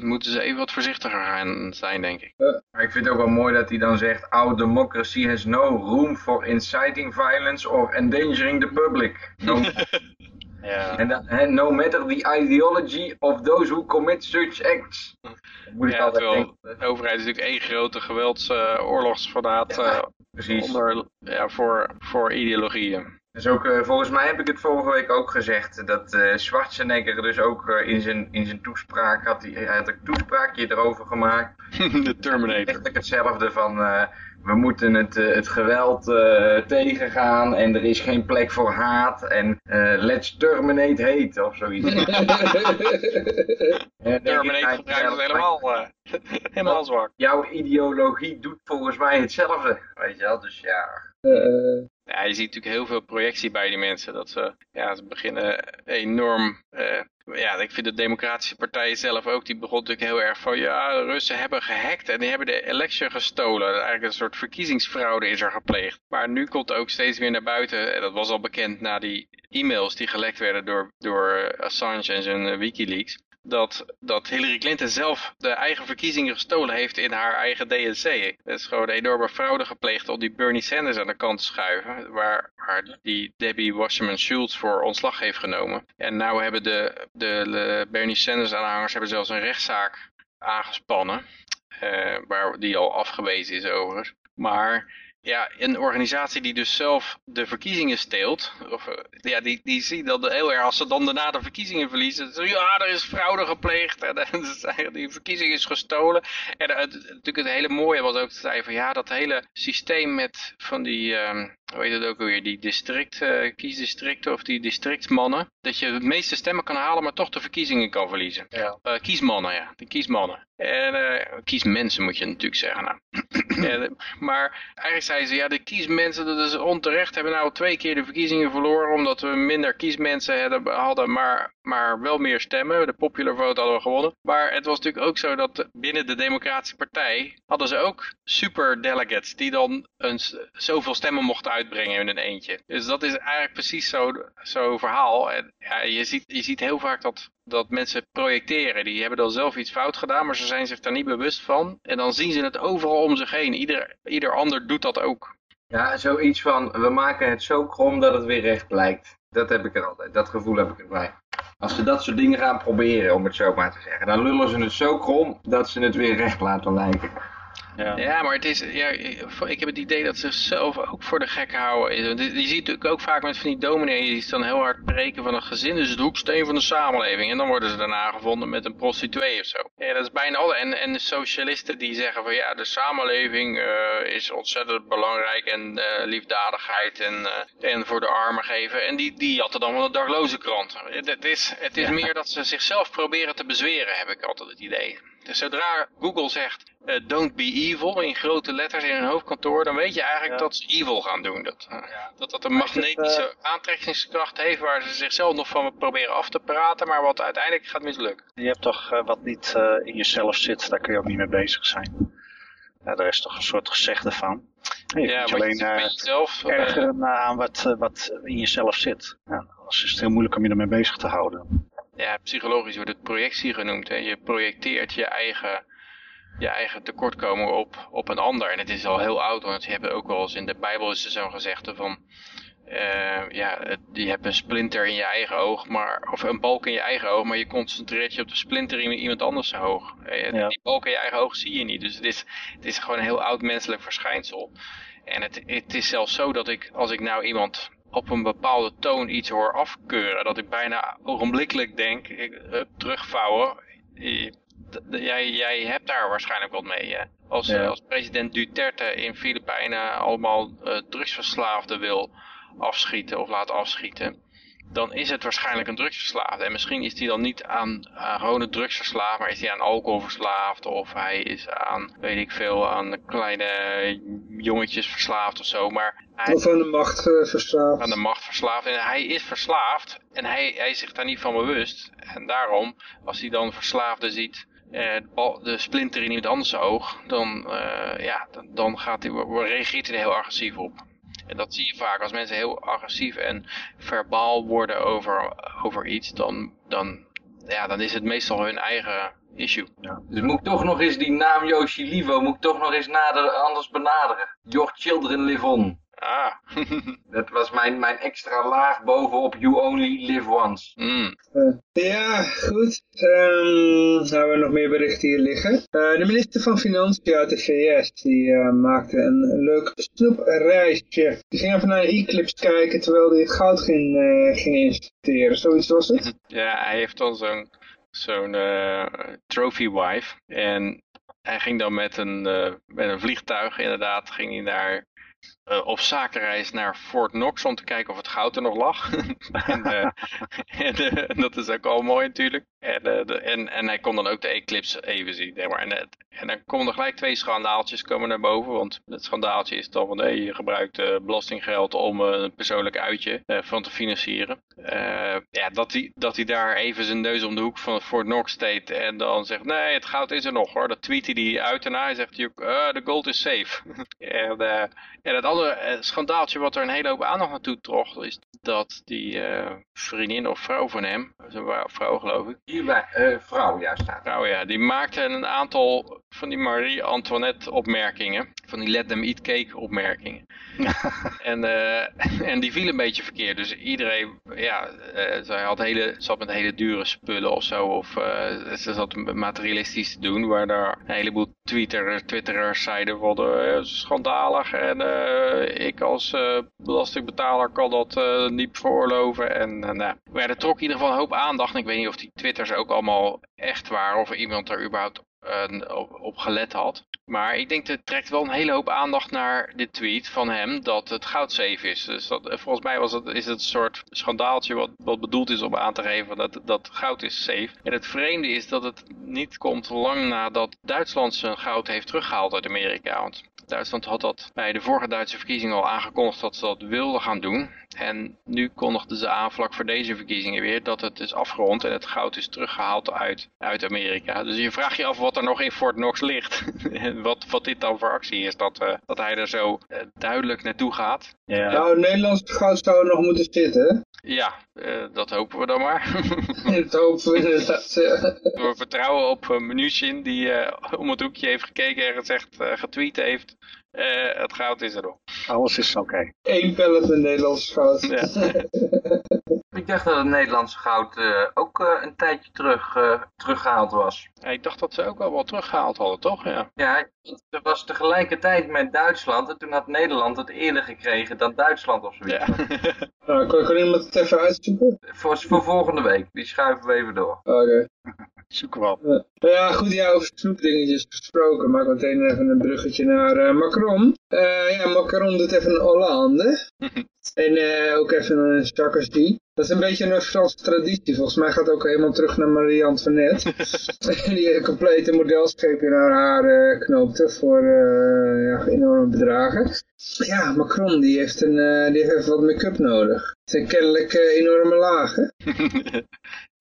moeten ze even wat voorzichtiger gaan zijn, denk ik. Maar ik vind het ook wel mooi dat hij dan zegt, our democracy has no room for inciting violence or endangering the public. No. Ja. En dan, no matter the ideology of those who commit such acts. Moet ja, terwijl de overheid is natuurlijk één grote geweldsoorlogsfanaat uh, ja, precies. Onder, ja, voor, voor ideologieën. Dus ook, uh, volgens mij heb ik het vorige week ook gezegd, dat uh, Schwarzenegger dus ook uh, in, zijn, in zijn toespraak had, hij, hij had een toespraakje erover gemaakt. De Terminator. Eigenlijk hetzelfde van, we moeten het, het geweld tegengaan en er is geen plek voor haat en let's terminate hate of zoiets. terminate gebruiken ze helemaal, helemaal zwak. Jouw ideologie doet volgens mij hetzelfde, weet je wel, dus ja... Ja, je ziet natuurlijk heel veel projectie bij die mensen. Dat ze, ja, ze beginnen enorm... Uh, ja, ik vind de democratische partij zelf ook, die begon natuurlijk heel erg van... Ja, de Russen hebben gehackt en die hebben de election gestolen. Eigenlijk een soort verkiezingsfraude is er gepleegd. Maar nu komt ook steeds weer naar buiten, en dat was al bekend na die e-mails die gelekt werden door, door Assange en zijn Wikileaks dat, dat Hillary Clinton zelf de eigen verkiezingen gestolen heeft in haar eigen DNC. Dat is gewoon een enorme fraude gepleegd om die Bernie Sanders aan de kant te schuiven, waar, waar die Debbie Wasserman Schultz voor ontslag heeft genomen. En nou hebben de, de, Bernie Sanders aanhangers hebben zelfs een rechtszaak aangespannen, uh, waar die al afgewezen is overigens. Maar ja, een organisatie die dus zelf de verkiezingen steelt, of, ja, die, die ziet dat heel erg, als ze dan daarna de verkiezingen verliezen, zo, ja, er is fraude gepleegd, en die verkiezing is gestolen. En het, natuurlijk het hele mooie was ook te zeggen van, ja, dat hele systeem met van die, um, hoe heet het ook alweer, die district, uh, kiesdistricten of die districtsmannen, dat je de meeste stemmen kan halen, maar toch de verkiezingen kan verliezen. Ja. Uh, kiesmannen, ja, de kiesmannen. En uh, kiesmensen moet je natuurlijk zeggen. Nou. en, maar eigenlijk zeiden ze, ja de kiesmensen, dat is onterecht, hebben nou twee keer de verkiezingen verloren, omdat we minder kiesmensen hadden, maar, maar wel meer stemmen. De popular vote hadden we gewonnen. Maar het was natuurlijk ook zo dat binnen de Democratische Partij hadden ze ook super delegates, die dan een, zoveel stemmen mochten uitbrengen in een eentje. Dus dat is eigenlijk precies zo'n zo verhaal. En ja, je, ziet, je ziet heel vaak dat dat mensen projecteren. Die hebben dan zelf iets fout gedaan, maar ze zijn zich daar niet bewust van. En dan zien ze het overal om zich heen. Ieder, ieder ander doet dat ook. Ja, zoiets van, we maken het zo krom dat het weer recht blijkt. Dat heb ik er altijd, dat gevoel heb ik erbij. Als ze dat soort dingen gaan proberen, om het zo maar te zeggen, dan lullen ze het zo krom dat ze het weer recht laten lijken. Ja. ja, maar het is, ja, ik heb het idee dat ze zichzelf ook voor de gek houden. Je ziet natuurlijk ook vaak met van die dominees die dan heel hard preken van een gezin is het hoeksteen van de samenleving. En dan worden ze daarna gevonden met een prostituee of zo. Ja, dat is bijna alle. En, en de socialisten die zeggen van ja, de samenleving uh, is ontzettend belangrijk en uh, liefdadigheid en, uh, en voor de armen geven. En die, die jatten dan van de dagloze krant. Het is, het is meer dat ze zichzelf proberen te bezweren, heb ik altijd het idee. Zodra Google zegt uh, don't be evil in grote letters in een hoofdkantoor, dan weet je eigenlijk dat ze evil gaan doen. Dat, uh, dat dat een magnetische uh, aantrekkingskracht heeft waar ze zichzelf nog van proberen af te praten, maar wat uiteindelijk gaat mislukken. Je hebt toch wat niet in jezelf zit, daar kun je ook niet mee bezig zijn. Ja, daar is toch een soort gezegde van. Je ja, moet je alleen je jezelf, ergeren aan wat, wat in jezelf zit. Ja, anders is het heel moeilijk om je ermee bezig te houden ja, psychologisch wordt het projectie genoemd. Hè. Je projecteert je eigen, je eigen tekortkomen op, op een ander. En het is al heel oud, want je hebt ook wel eens in de Bijbel is er zo'n gezegde van... Uh, ja, je hebt een splinter in je eigen oog, maar, of een balk in je eigen oog, maar je concentreert je op de splinter in iemand anders oog. Uh, ja. Die balk in je eigen oog zie je niet. Dus het is, het is gewoon een heel oud menselijk verschijnsel. En het, het is zelfs zo dat ik, als ik nou iemand op een bepaalde toon iets hoor afkeuren. Dat ik bijna ogenblikkelijk denk, ik, uh, terugvouwen. Jij, jij hebt daar waarschijnlijk wat mee. Hè? Als, ja. als president Duterte in Filipijnen allemaal uh, drugsverslaafden wil afschieten of laten afschieten dan is het waarschijnlijk een drugsverslaafde. En misschien is hij dan niet aan, aan gewone drugsverslaafd, maar is hij aan alcohol verslaafd. Of hij is aan, weet ik veel, aan kleine jongetjes verslaafd of zo. Maar hij, of aan de macht uh, verslaafd. Aan de macht verslaafd. En hij is verslaafd en hij, hij is zich daar niet van bewust. En daarom, als hij dan verslaafde ziet... Uh, de splinter in iemand anders oog, dan, uh, ja, dan, dan gaat hij, reageert hij er heel agressief op. En dat zie je vaak als mensen heel agressief en verbaal worden over, over iets, dan, dan, ja, dan is het meestal hun eigen issue. Dus moet ik toch nog eens die naam Yoshi Livo, moet ik toch nog eens nader, anders benaderen. Your children live on. Ah. dat was mijn, mijn extra laag bovenop You Only Live Once. Mm. Uh, ja, goed. Um, hebben we nog meer berichten hier liggen. Uh, de minister van Financiën uit de VS, die uh, maakte een leuk snoepreisje. Die ging even naar een Eclipse kijken terwijl hij het goud ging, ging inspecteren. Zoiets was het? Ja, hij heeft dan zo'n zo'n trophy wife. En hij ging dan met een, met een vliegtuig inderdaad, ging hij naar uh, op zakenreis naar Fort Knox om te kijken of het goud er nog lag. en, uh, en, dat is ook al mooi natuurlijk. En, en, en hij kon dan ook de eclipse even zien. Maar. En, en dan komen er gelijk twee schandaaltjes komen naar boven. Want het schandaaltje is dan van je gebruikt belastinggeld om een persoonlijk uitje van te financieren. ja, dat hij, dat hij daar even zijn neus om de hoek van Fort Knox steekt en dan zegt nee, het goud is er nog hoor. Dat tweet hij uit en hij zegt de gold is safe. en, en dat andere schandaaltje wat er een hele hoop aandacht naartoe trok, is dat die uh, vriendin of vrouw van hem, vrouw geloof ik. Hierbij, uh, vrouw, ja staat. Vrouw, ja, die maakte een aantal van die Marie-Antoinette opmerkingen, van die let them eat cake opmerkingen. en, uh, en die viel een beetje verkeerd, dus iedereen, ja, zij had hele, zat met hele dure spullen of zo, of ze zat materialistisch te doen, waar daar een heleboel Twitter, Twitterers zeiden van, schandalig en ik als uh, belastingbetaler kan dat uh, niet veroorloven. En nou, maar er trok in ieder geval een hoop aandacht. Ik weet niet of die twitters ook allemaal echt waren. Of iemand er überhaupt op, gelet had. Maar ik denk dat het trekt wel een hele hoop aandacht naar dit tweet van hem dat het goud safe is. Dus dat, volgens mij was het, is het een soort schandaaltje wat, wat bedoeld is om aan te geven dat, dat goud is safe. En het vreemde is dat het niet komt lang nadat Duitsland zijn goud heeft teruggehaald uit Amerika. Duitsland had dat bij de vorige Duitse verkiezingen al aangekondigd dat ze dat wilden gaan doen. En nu kondigden ze aan vlak voor deze verkiezingen weer dat het is afgerond en het goud is teruggehaald uit, uit Amerika. Dus je vraagt je af wat er nog in Fort Knox ligt. en wat, wat dit dan voor actie is, dat, uh, dat hij er zo uh, duidelijk naartoe gaat. Ja. Nou, Nederlands goud zou nog moeten zitten. Ja, uh, dat hopen we dan maar. dat hopen we inderdaad. we vertrouwen op uh, Mnuchin die om het hoekje heeft gekeken en gezegd, getweet heeft uh, het goud is er nog. Alles is oké. Okay. Eén pellet met Nederlands goud. Ja. Ik dacht dat het Nederlandse goud uh, ook uh, een tijdje terug, uh, teruggehaald was. Ja, ik dacht dat ze ook al wel teruggehaald hadden, toch? Ja, ja het was tegelijkertijd met Duitsland en toen had Nederland het eerder gekregen dan Duitsland of zoiets. Ja. nou, kan, kan iemand het even uitzoeken? Voor, voor volgende week, die schuiven we even door. Oké. Okay. Zoeken we op. ja, goed, ja, over snoepdingetjes gesproken. Maak meteen even een bruggetje naar Macron. ja, Macron doet even een Hollande. en ook even een Sarkozy. Dat is een beetje een Franse traditie. Volgens mij gaat het ook helemaal terug naar Marie Antoinette. die een complete modelscheep in haar haar knoopte voor ja, enorme bedragen. Ja, Macron die heeft, een, die heeft wat make-up nodig. Het zijn kennelijk enorme lagen.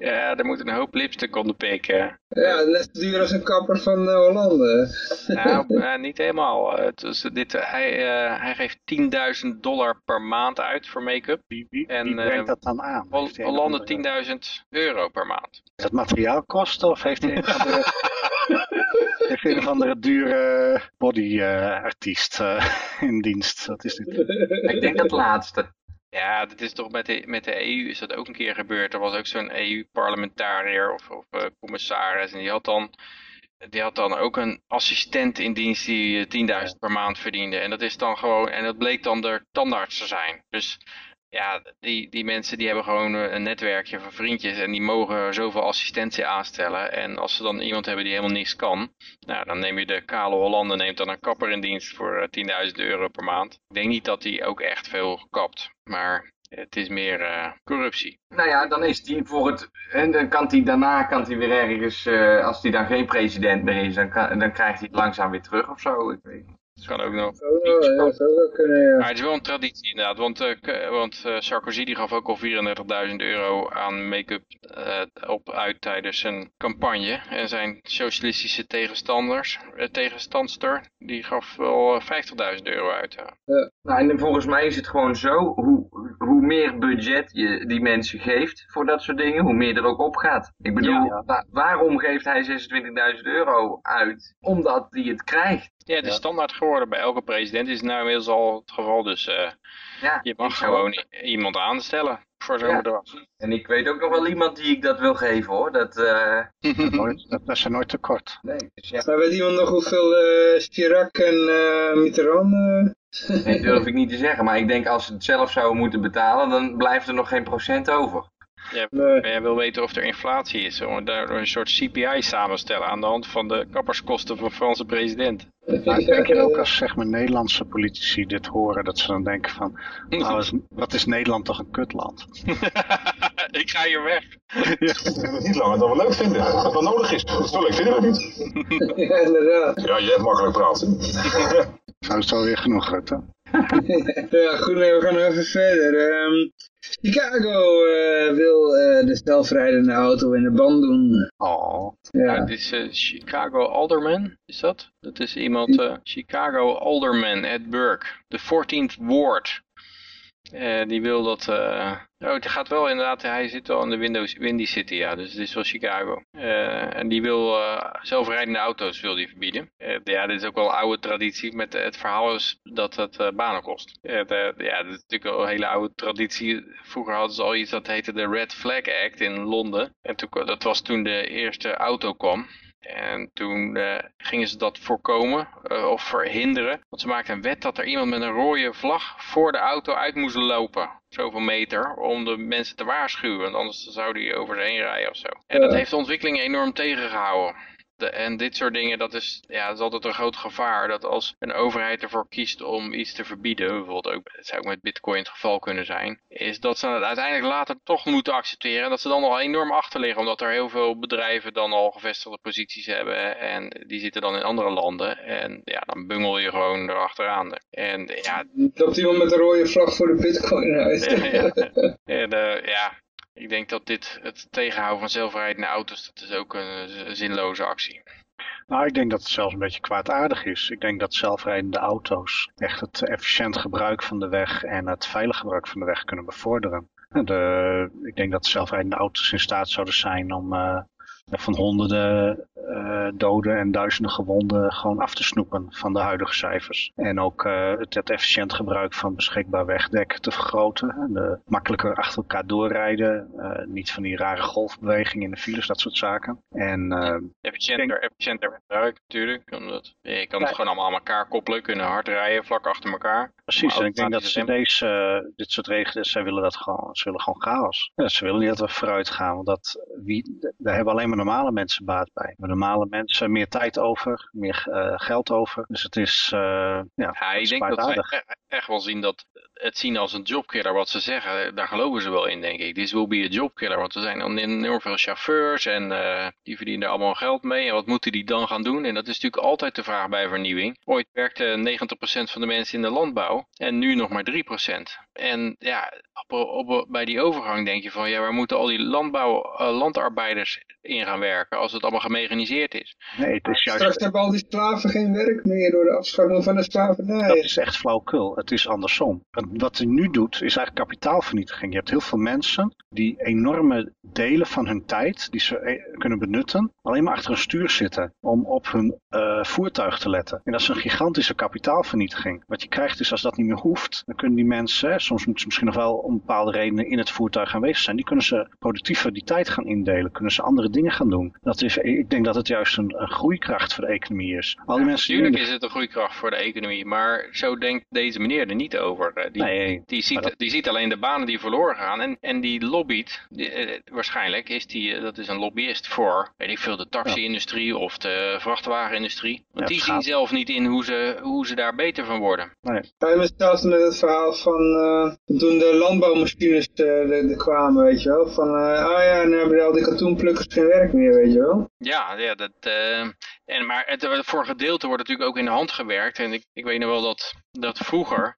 ja, er moet een hoop lipstick onder pikken. Ja, net zo duur als een kapper van Hollande. nou, niet helemaal. Dus dit, hij, hij geeft 10.000 dollar per maand uit voor make-up. Wie, wie, en, wie brengt dat dan aan? Hollande 10.000 euro per maand. Is dat materiaal kosten of heeft hij een of andere, heeft een, of andere dure bodyartiest uh, uh, in dienst? Wat is dit? Ik denk dat laatste. Ja, dat is toch met de, met de EU is dat ook een keer gebeurd. Er was ook zo'n EU-parlementariër of, of uh, commissaris en die had dan die had dan ook een assistent in dienst die 10.000 per maand verdiende. En dat is dan gewoon, en dat bleek dan de tandarts te zijn. Dus ja, die, die mensen die hebben gewoon eh, een netwerkje van vriendjes en die mogen zoveel assistentie aanstellen. En als ze dan iemand hebben die helemaal niks kan, nou, dan neem je de kale Hollander, neemt dan een kapper in dienst voor 10.000 eh, euro per maand. Ik denk niet dat die ook echt veel kapt, maar het is meer uh, corruptie. Nou ja, dan is die voor het. En dan kan hij daarna kan hij weer ergens. Als hij dan geen president meer is, dan, kan, dan krijgt hij het langzaam weer terug of zo. Ik weet. Dat kan ook nog. Ja, dat zou ook kunnen, ja. Maar het is wel een traditie inderdaad, want, uh, want uh, Sarkozy die gaf ook al 34.000 euro aan make-up uh, op uit tijdens zijn campagne. En zijn socialistische tegenstanders, tegenstandster, die gaf wel 50.000 euro uit. Ja. ja. Nou, en volgens mij is het gewoon zo, hoe, hoe meer budget je die mensen geeft voor dat soort dingen, hoe meer er ook op gaat. Ik bedoel, ja. wa waarom geeft hij 26.000 euro uit? Omdat hij het krijgt. Ja, het is standaard geworden bij elke president. Is nou inmiddels al het geval. Dus uh, ja, je mag gewoon iemand aanstellen voor zo'n ja. bedrag. En ik weet ook nog wel iemand die ik dat wil geven hoor. Dat, uh... dat, dat is er nooit tekort. Nee, dus ja. Maar weet iemand nog hoeveel uh, Chirac en uh, Mitterrand... Nee, durf ik niet te zeggen. Maar ik denk als ze het zelf zouden moeten betalen, dan blijft er nog geen procent over. Ja, nee. Jij wil weten of er inflatie is. Om daar een soort CPI samenstellen aan de hand van de kapperskosten van de Franse president. Maar ik denk je ook als zeg maar Nederlandse politici dit horen, dat ze dan denken van, nou, wat is Nederland toch een kutland? ik ga hier weg. Ja. Niet langer dan we leuk vinden, wat dan nodig is. Zo leuk vinden we niet. ja, inderdaad. Ja, je hebt makkelijk praten. Zou het alweer genoeg, Rutte? ja, goed, we gaan even verder. Um, Chicago uh, wil uh, de zelfrijdende auto in de band doen. Oh. Ja. Het is uh, Chicago Alderman, is dat? Dat is iemand, Chicago Alderman Ed Burke, de 14th Ward. Die wil dat... Oh, het gaat wel inderdaad... Hij zit wel in de Windows, Windy City, ja. Dus het is wel Chicago. Uh, en die wil zelfrijdende auto's wil die verbieden. ja, dit is ook wel oude traditie. Met het verhaal is dat het banen kost. Ja, dat is natuurlijk wel een hele oude traditie. Vroeger hadden ze al iets dat heette de Red Flag Act in Londen. En toen, dat was toen de eerste auto kwam. En toen uh, gingen ze dat voorkomen uh, of verhinderen. Want ze maakten een wet dat er iemand met een rode vlag voor de auto uit moest lopen. Zoveel meter, om de mensen te waarschuwen. Want anders zou die over ze heen rijden of zo. En dat heeft de ontwikkeling enorm tegengehouden en dit soort dingen, dat is, ja, dat is altijd een groot gevaar. Dat als een overheid ervoor kiest om iets te verbieden, bijvoorbeeld ook, het zou ook met bitcoin het geval kunnen zijn, is dat ze het uiteindelijk later toch moeten accepteren. En dat ze dan al enorm achter liggen, omdat er heel veel bedrijven dan al gevestigde posities hebben. En die zitten dan in andere landen. En ja, dan bungel je gewoon erachteraan. En ja... Dat iemand met een rode vlag voor de bitcoin uit. ja, de, ja, ik denk dat dit, het tegenhouden van zelfrijdende auto's, dat is ook een, zinloze actie. Nou, ik denk dat het zelfs een beetje kwaadaardig is. Ik denk dat zelfrijdende auto's echt het efficiënt gebruik van de weg en het veilig gebruik van de weg kunnen bevorderen. De, ik denk dat zelfrijdende auto's in staat zouden zijn om uh, van honderden uh, doden en duizenden gewonden gewoon af te snoepen van de huidige cijfers. En ook uh, het, het, efficiënt gebruik van beschikbaar wegdek te vergroten. De makkelijker achter elkaar doorrijden. Niet van die rare golfbewegingen in de files, dat soort zaken. En, efficiënter, denk... efficiënter gebruik natuurlijk. Omdat je kan het gewoon allemaal aan elkaar koppelen. Kunnen hard rijden vlak achter elkaar. Precies, en ik denk dat ze deze, dit soort regels, zij willen dat gewoon, ze willen gewoon chaos. Ja, ze willen niet dat we vooruit gaan, want dat, wie, daar hebben alleen maar normale mensen baat bij. Maar normale mensen meer tijd over, meer uh, geld over. Dus het is, uh, ja, ja ik denk dat ze echt wel zien dat het zien als een jobkiller wat ze zeggen, daar geloven ze wel in denk ik. This will be a jobkiller, want er zijn enorm veel chauffeurs en uh, die verdienen er allemaal geld mee. En wat moeten die dan gaan doen? En dat is natuurlijk altijd de vraag bij vernieuwing. Ooit werkte 90% van de mensen in de landbouw en nu nog maar 3%. En ja, op, op, bij die overgang denk je van, ja, waar moeten al die landbouw, uh, landarbeiders in gaan werken als het allemaal gemechaniseerd is? Nee, het is juist... Straks hebben al die slaven geen werk meer door de afschaffing van de slavernij. Dat is echt flauwkul. Het is andersom. Wat hij nu doet, is eigenlijk kapitaalvernietiging. Je hebt heel veel mensen die enorme delen van hun tijd, die ze eh, kunnen benutten, alleen maar achter een stuur zitten om op hun uh, voertuig te letten. En dat is een gigantische kapitaalvernietiging. Wat je krijgt is als dat niet meer hoeft, dan kunnen die mensen, soms moeten ze misschien nog wel om bepaalde redenen in het voertuig aanwezig zijn, die kunnen ze productiever die tijd gaan indelen, kunnen ze andere dingen gaan doen. Dat is, ik denk dat het juist een, een groeikracht voor de economie is. Al die mensen natuurlijk is het een groeikracht voor de economie, maar zo denkt deze meneer er niet over. Eh, die, nee, die, ziet, die ziet alleen de banen die verloren gaan en, en die lobbyt, die, waarschijnlijk is die, dat is een lobbyist voor, weet ik veel, de taxi-industrie of de vrachtwagenindustrie. Want die zien zelf niet in hoe ze, hoe ze daar beter van worden. Nee. Ja, hetzelfde met het verhaal van uh, toen de landbouwmachines uh, er kwamen, weet je wel. Van, uh, oh ja, nu hebben al die katoenplukkers geen werk meer, weet je wel. Ja, ja dat, en, maar het, voor een gedeelte wordt natuurlijk ook in de hand gewerkt. En ik, ik weet nog wel dat, dat vroeger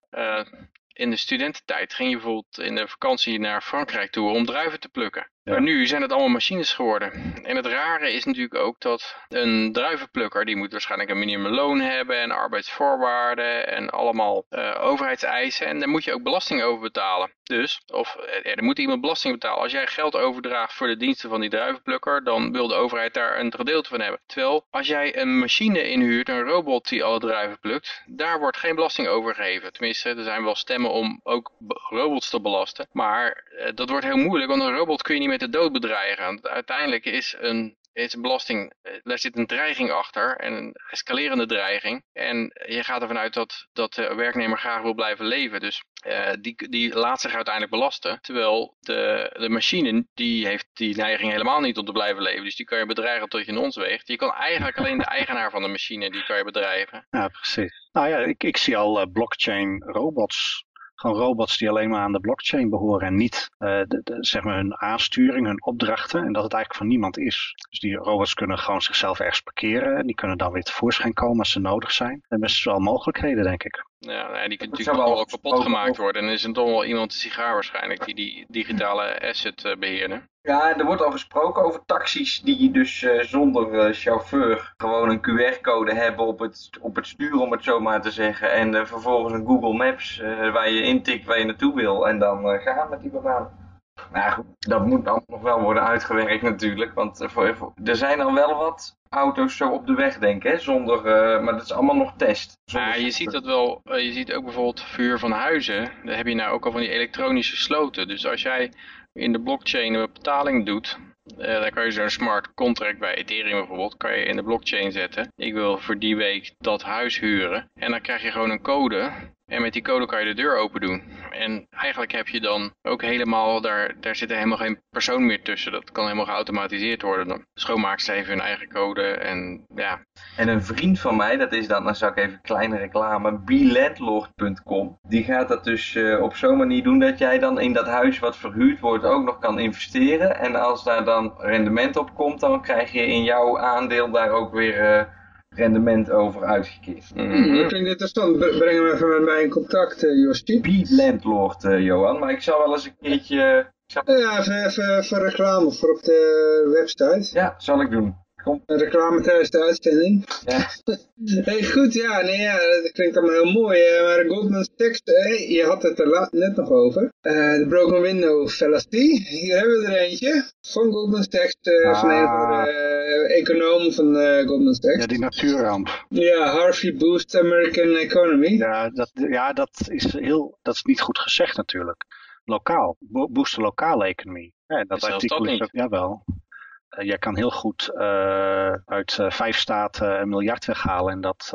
in de studententijd ging je bijvoorbeeld in de vakantie naar Frankrijk toe om druiven te plukken. Maar nu zijn het allemaal machines geworden. En het rare is natuurlijk ook dat een druivenplukker, die moet waarschijnlijk een minimumloon hebben en arbeidsvoorwaarden en allemaal uh, overheidseisen. En daar moet je ook belasting over betalen. Dus, of eh, er moet iemand belasting betalen. Als jij geld overdraagt voor de diensten van die druivenplukker, dan wil de overheid daar een gedeelte van hebben. Terwijl, als jij een machine inhuurt, een robot die alle druiven plukt, daar wordt geen belasting over gegeven. Tenminste, er zijn wel stemmen om ook robots te belasten. Maar uh, dat wordt heel moeilijk, want een robot kun je niet meer met de dood bedreigen. uiteindelijk is een, is belasting, eh, daar zit een dreiging achter, en een escalerende dreiging. En je gaat ervan uit dat, dat de werknemer graag wil blijven leven. Dus uh, die, die laat zich uiteindelijk belasten. Terwijl de, de machine, die heeft die neiging helemaal niet om te blijven leven. Dus die kan je bedreigen tot je in ons weegt. Je kan eigenlijk alleen de eigenaar van de machine, die kan je bedreigen. Ja, precies. Nou ja, ik, ik zie al uh, blockchain robots gewoon robots die alleen maar aan de blockchain behoren en niet de, de, zeg maar hun aansturing, hun opdrachten en dat het eigenlijk van niemand is. Dus die robots kunnen gewoon zichzelf ergens parkeren en die kunnen dan weer tevoorschijn komen als ze nodig zijn. Er best wel mogelijkheden denk ik. Ja, die kunnen natuurlijk wel kapot gemaakt worden. En er is dan toch wel iemand de sigaar waarschijnlijk die die digitale asset uh, beheerde. Ja, er wordt al gesproken over taxis die dus uh, zonder uh, chauffeur gewoon een QR-code hebben op het, op het stuur, om het zo maar te zeggen. En vervolgens een Google Maps waar je intikt waar je naartoe wil en dan gaan met die banaan. Nou goed, dat moet dan nog wel worden uitgewerkt natuurlijk, want voor, er zijn al wel wat auto's zo op de weg, denk ik, hè? Zonder, maar dat is allemaal nog test. Ja, je ziet dat wel, je ziet ook bijvoorbeeld vuur van huizen, daar heb je nou ook al van die elektronische sloten. Dus als jij in de blockchain een betaling doet, uh, dan kan je zo'n smart contract bij Ethereum bijvoorbeeld, kan je in de blockchain zetten. Ik wil voor die week dat huis huren. En dan krijg je gewoon een code en met die code kan je de deur open doen. En eigenlijk heb je dan ook helemaal, daar, daar zit er helemaal geen persoon meer tussen. Dat kan helemaal geautomatiseerd worden. De schoonmaakster heeft hun eigen code en ja. En een vriend van mij, dat is dan, dan zou ik even kleine reclame, belandlord.com. Die gaat dat dus uh, op zo'n manier doen dat jij dan in dat huis wat verhuurd wordt ook nog kan investeren. En als daar dan rendement op komt, dan krijg je in jouw aandeel daar ook weer... Uh, rendement over uitgekeerd. Mm -hmm. Dat klinkt interessant. Breng hem even met mij in contact, uh, Josje. Be landlord, uh, Johan. Maar ik zou wel eens een keertje... Ja, even, even, even reclame voor op de website. Ja, zal ik doen. Een reclame tijdens de uitzending. Ja. hey, goed, ja, nee, ja, dat klinkt allemaal heel mooi. Uh, maar Goldman Sachs, hey, je had het er net nog over. De Broken Window Fallacy. Hier hebben we er eentje. Van Goldman Sachs, ah. van een van de econoom van Goldman Sachs. Ja, die natuurramp. Ja, Harvey Boost American Economy. Ja, dat, ja, dat is heel, dat is niet goed gezegd natuurlijk. Lokaal, boost de lokale economie. Ja, dat artikel is ook, jawel. Uh, jij kan heel goed uh, uit uh, vijf staten een miljard weghalen en dat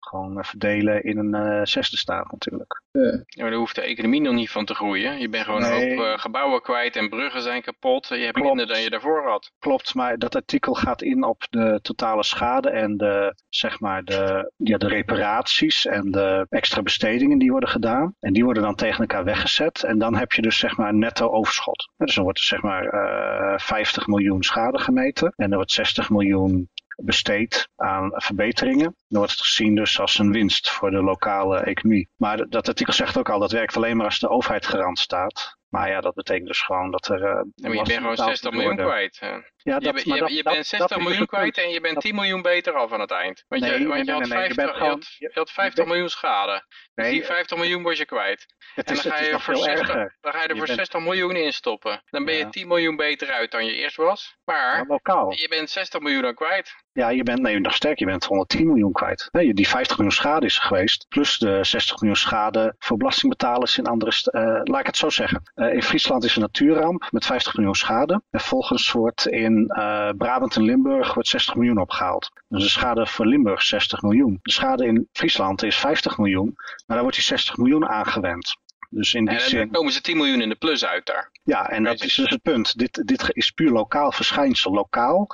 gewoon verdelen in een zesde staat natuurlijk. Ja. maar daar hoeft de economie nog niet van te groeien. Je bent gewoon een hoop gebouwen kwijt en bruggen zijn kapot. Je hebt minder dan je daarvoor had. Klopt, maar dat artikel gaat in op de totale schade en de, zeg maar de, ja, de reparaties en de extra bestedingen die worden gedaan. En die worden dan tegen elkaar weggezet. En dan heb je dus zeg maar een netto overschot. Dus dan wordt er zeg maar uh, 50 miljoen schade gemeten. En er wordt 60 miljoen besteed aan verbeteringen. Dan wordt het gezien dus als een winst voor de lokale economie. Maar dat artikel zegt ook al, dat werkt alleen maar als de overheid garant staat. Maar ja, dat betekent dus gewoon dat er... Uh, je bent gewoon 60 miljoen kwijt. Ja, dat, je, je, dat, je bent 60 miljoen kwijt en je bent 10 miljoen beter af aan het eind. Want je, want je, had, 50, je, had, je had 50 miljoen schade. Dus die 50 miljoen word je kwijt. en dan ga je, voor 60, dan ga je er voor 60 miljoen in stoppen. Dan ben je 10 miljoen beter uit dan je eerst was. Maar je bent 60 miljoen dan kwijt. Ja, je bent, nee, nog sterk, je bent 110 miljoen kwijt. Nee, die 50 miljoen schade is er geweest. Plus de 60 miljoen schade voor belastingbetalers in andere... Uh, laat ik het zo zeggen. Uh, in Friesland is een natuurramp met 50 miljoen schade. En volgens wordt in uh, Brabant en Limburg wordt 60 miljoen opgehaald. Dus de schade voor Limburg 60 miljoen. De schade in Friesland is 50 miljoen, maar daar wordt die 60 miljoen aangewend. Dus in die en dan komen ze 10 miljoen in de plus uit daar. Ja, en dat is dus het punt. Dit, dit is puur lokaal verschijnsel. Lokaal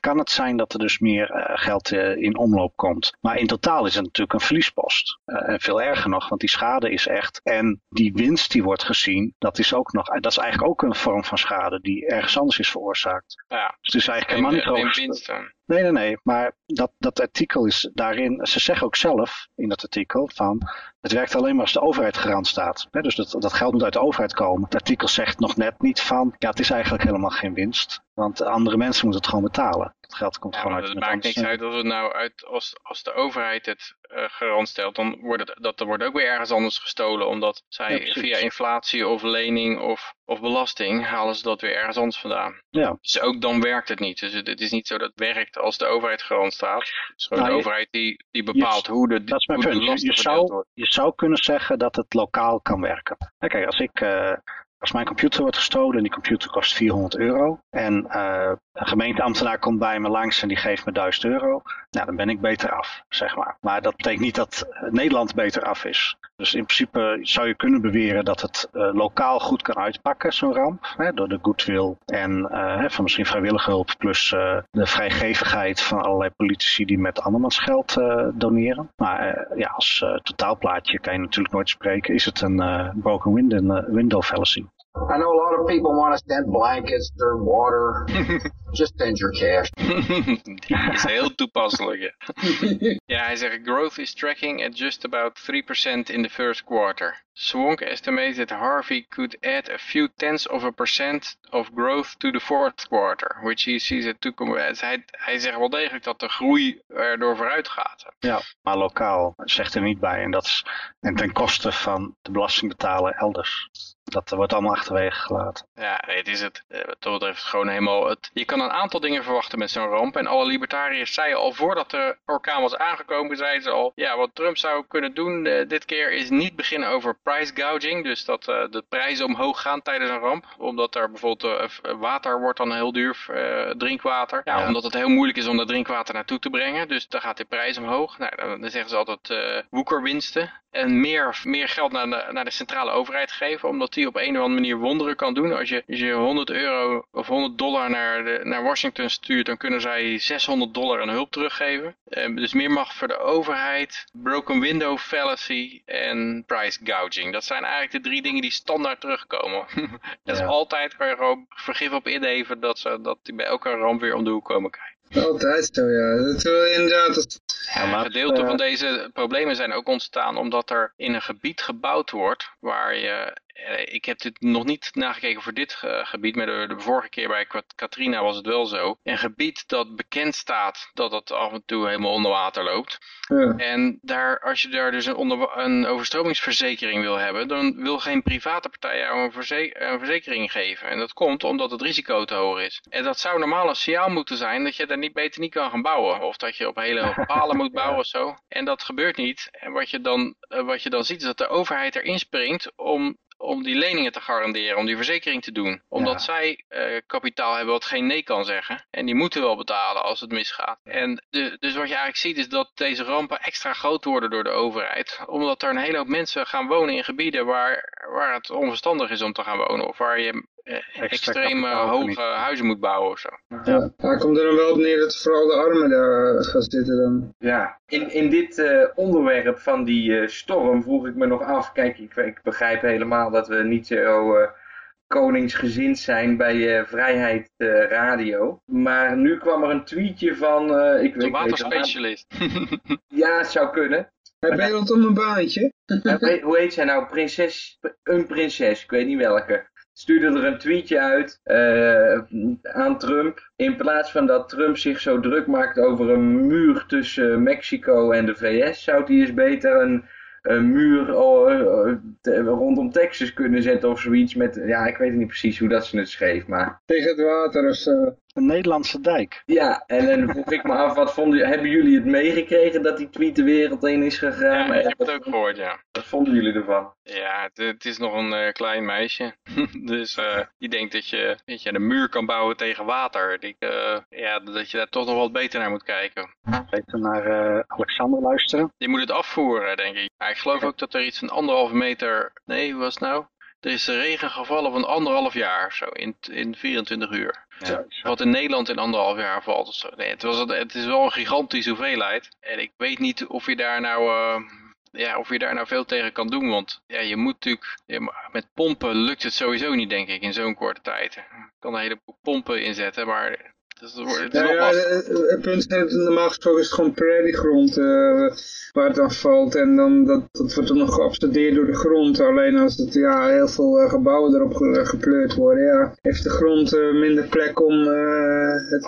kan het zijn dat er dus meer uh, geld uh, in omloop komt. Maar in totaal is het natuurlijk een verliespost. Uh, en veel erger nog, want die schade is echt. En die winst die wordt gezien, dat is ook nog, dat is eigenlijk ook een vorm van schade die ergens anders is veroorzaakt. Ja, dus het is eigenlijk helemaal niet winst. Nee, nee, nee. Maar dat, dat artikel is daarin, ze zeggen ook zelf in dat artikel van, het werkt alleen maar als de overheid garant staat. Dus dat, dat geld moet uit de overheid komen. Het artikel zegt nog net niet van, ja, het is eigenlijk helemaal geen winst. Want andere mensen moeten het gewoon betalen. Het geld komt gewoon uit. Het maakt niks uit of het nou uit, als, als de overheid het garant stelt, dan wordt het, dat wordt ook weer ergens anders gestolen. Omdat zij via inflatie of lening of, of belasting halen ze dat weer ergens anders vandaan. Ja. Dus ook dan werkt het niet. Dus het, het is niet zo dat het werkt als de overheid garant staat. Het is gewoon nou, de overheid die, die bepaalt hoe de, dat is mijn punt. Je, je, zou, je zou kunnen zeggen dat het lokaal kan werken. Kijk, als ik... Uh, als mijn computer wordt gestolen en die computer kost 400 euro en uh, een gemeenteambtenaar komt bij me langs en die geeft me 1000 euro, nou dan ben ik beter af, zeg maar. Maar dat betekent niet dat Nederland beter af is. Dus in principe zou je kunnen beweren dat het uh, lokaal goed kan uitpakken, zo'n ramp, hè, door de goodwill en uh, van misschien vrijwillige hulp plus de vrijgevigheid van allerlei politici die met andermans geld doneren. Maar ja, als totaalplaatje kan je natuurlijk nooit spreken, is het een broken window, window fallacy. I know a lot of people want to send blankets or water. Just send your cash. Die is heel toepasselijk. ja, hij zegt growth is tracking at just about 3% in the first quarter. Swonk estimated Harvey could add a few tenths of a percent of growth to the fourth quarter, which he sees it to hij, hij zegt wel degelijk dat de groei erdoor vooruit gaat. Ja, maar lokaal zegt er niet bij en dat is en ten koste van de belastingbetaler elders. Dat wordt allemaal achterwege gelaten. Ja, het is het. Eh, wat betreft gewoon helemaal... Het, je kan een aantal dingen verwachten met zo'n ramp. En alle libertariërs zeiden al voordat de orkaan was aangekomen, zeiden ze al... Ja, wat Trump zou kunnen doen uh, dit keer is niet beginnen over price gouging. Dus dat uh, de prijzen omhoog gaan tijdens een ramp. Omdat er bijvoorbeeld water wordt dan heel duur, drinkwater. Ja, Omdat het heel moeilijk is om dat drinkwater naartoe te brengen. Dus dan gaat de prijs omhoog. Nou, dan, dan zeggen ze altijd woekerwinsten en meer, meer geld naar de, naar de centrale overheid geven, omdat die op een of andere manier wonderen kan doen. Als je, als je 100 euro of 100 dollar naar, de, naar Washington stuurt, dan kunnen zij 600 dollar aan hulp teruggeven. Uh, dus meer macht voor de overheid, broken window fallacy en price gouging. Dat zijn eigenlijk de drie dingen die standaard terugkomen. dat is altijd, kan je gewoon vergif op inheven dat, ze, dat die bij elke ramp weer om de hoek komen kijken. Altijd zo, ja. Dat wil inderdaad... Dat... Ja, een gedeelte van deze problemen zijn ook ontstaan omdat er in een gebied gebouwd wordt waar je ik heb dit nog niet nagekeken voor dit gebied, maar de, de, vorige keer bij Katrina was het wel zo. Een gebied dat bekend staat dat het af en toe helemaal onder water loopt. Ja. En daar, als je daar dus een, onder, een overstromingsverzekering wil hebben, dan wil geen private partij jou een, een, verzekering geven. En dat komt omdat het risico te hoog is. En dat zou normaal een signaal moeten zijn dat je daar niet beter niet kan gaan bouwen. Of dat je op hele hoge palen moet bouwen of zo. En dat gebeurt niet. En wat je dan, eh, wat je dan ziet is dat de overheid erin springt om om die leningen te garanderen, om die verzekering te doen. Omdat zij uh, kapitaal hebben wat geen nee kan zeggen. En die moeten wel betalen als het misgaat. En de, dus wat je eigenlijk ziet is dat deze rampen extra groot worden door de overheid. Omdat er een hele hoop mensen gaan wonen in gebieden waar, waar het onverstandig is om te gaan wonen. Of waar je eh, extreem hoge huizen moet bouwen of zo. Ja, daar komt er dan wel op neer dat vooral de armen daar gaan zitten dan. Ja, in, in dit uh, onderwerp van die uh, storm vroeg ik me nog af, kijk ik, ik begrijp helemaal dat we niet zo koningsgezind zijn bij Vrijheid Radio. Maar nu kwam er een tweetje van... ik weet, waterspecialist. ja, het zou kunnen. Hij bedelt om een baantje. hoe heet zij nou? Prinses, een prinses, ik weet niet welke stuurde er een tweetje uit uh, aan Trump. In plaats van dat Trump zich zo druk maakt over een muur tussen Mexico en de VS, zou hij eens beter een, muur uh, rondom Texas kunnen zetten of zoiets. Met, ja, ik weet niet precies hoe dat ze het schreef, maar... Tegen het water of zo. Een Nederlandse dijk. Ja, en dan vroeg ik me af, wat vonden, hebben jullie het meegekregen dat die tweet de wereld heen is gegaan? Ja, ik heb het ook gehoord, ja. Wat vonden jullie ervan? Ja, het, is nog een uh, klein meisje. dus uh, die denkt dat je, dat je een muur kan bouwen tegen water. Uh, ja, dat je daar toch nog wat beter naar moet kijken. Beter naar Alexander luisteren. Je moet het afvoeren, denk ik. ik geloof ook dat er iets van anderhalve meter... Nee, hoe was het nou? Er is regen gevallen van anderhalf jaar zo, in, in 24 uur. Ja. Wat in Nederland in anderhalf jaar valt. Zo. Nee, het, was, het is wel een gigantische hoeveelheid. En ik weet niet of je daar nou... Uh, ja, of je daar nou veel tegen kan doen. Want ja, je moet natuurlijk, met pompen lukt het sowieso niet, denk ik, in zo'n korte tijd. Je kan een heleboel pompen inzetten, maar dus het, wordt, het, is ja, het, punt is, normaal gesproken is het gewoon prairiegrond uh, waar het dan valt. En dan, dat, dat wordt dan nog geabsorbeerd door de grond. Alleen als het, ja, heel veel uh, gebouwen erop gepleurd worden, ja, heeft de grond uh, minder plek om het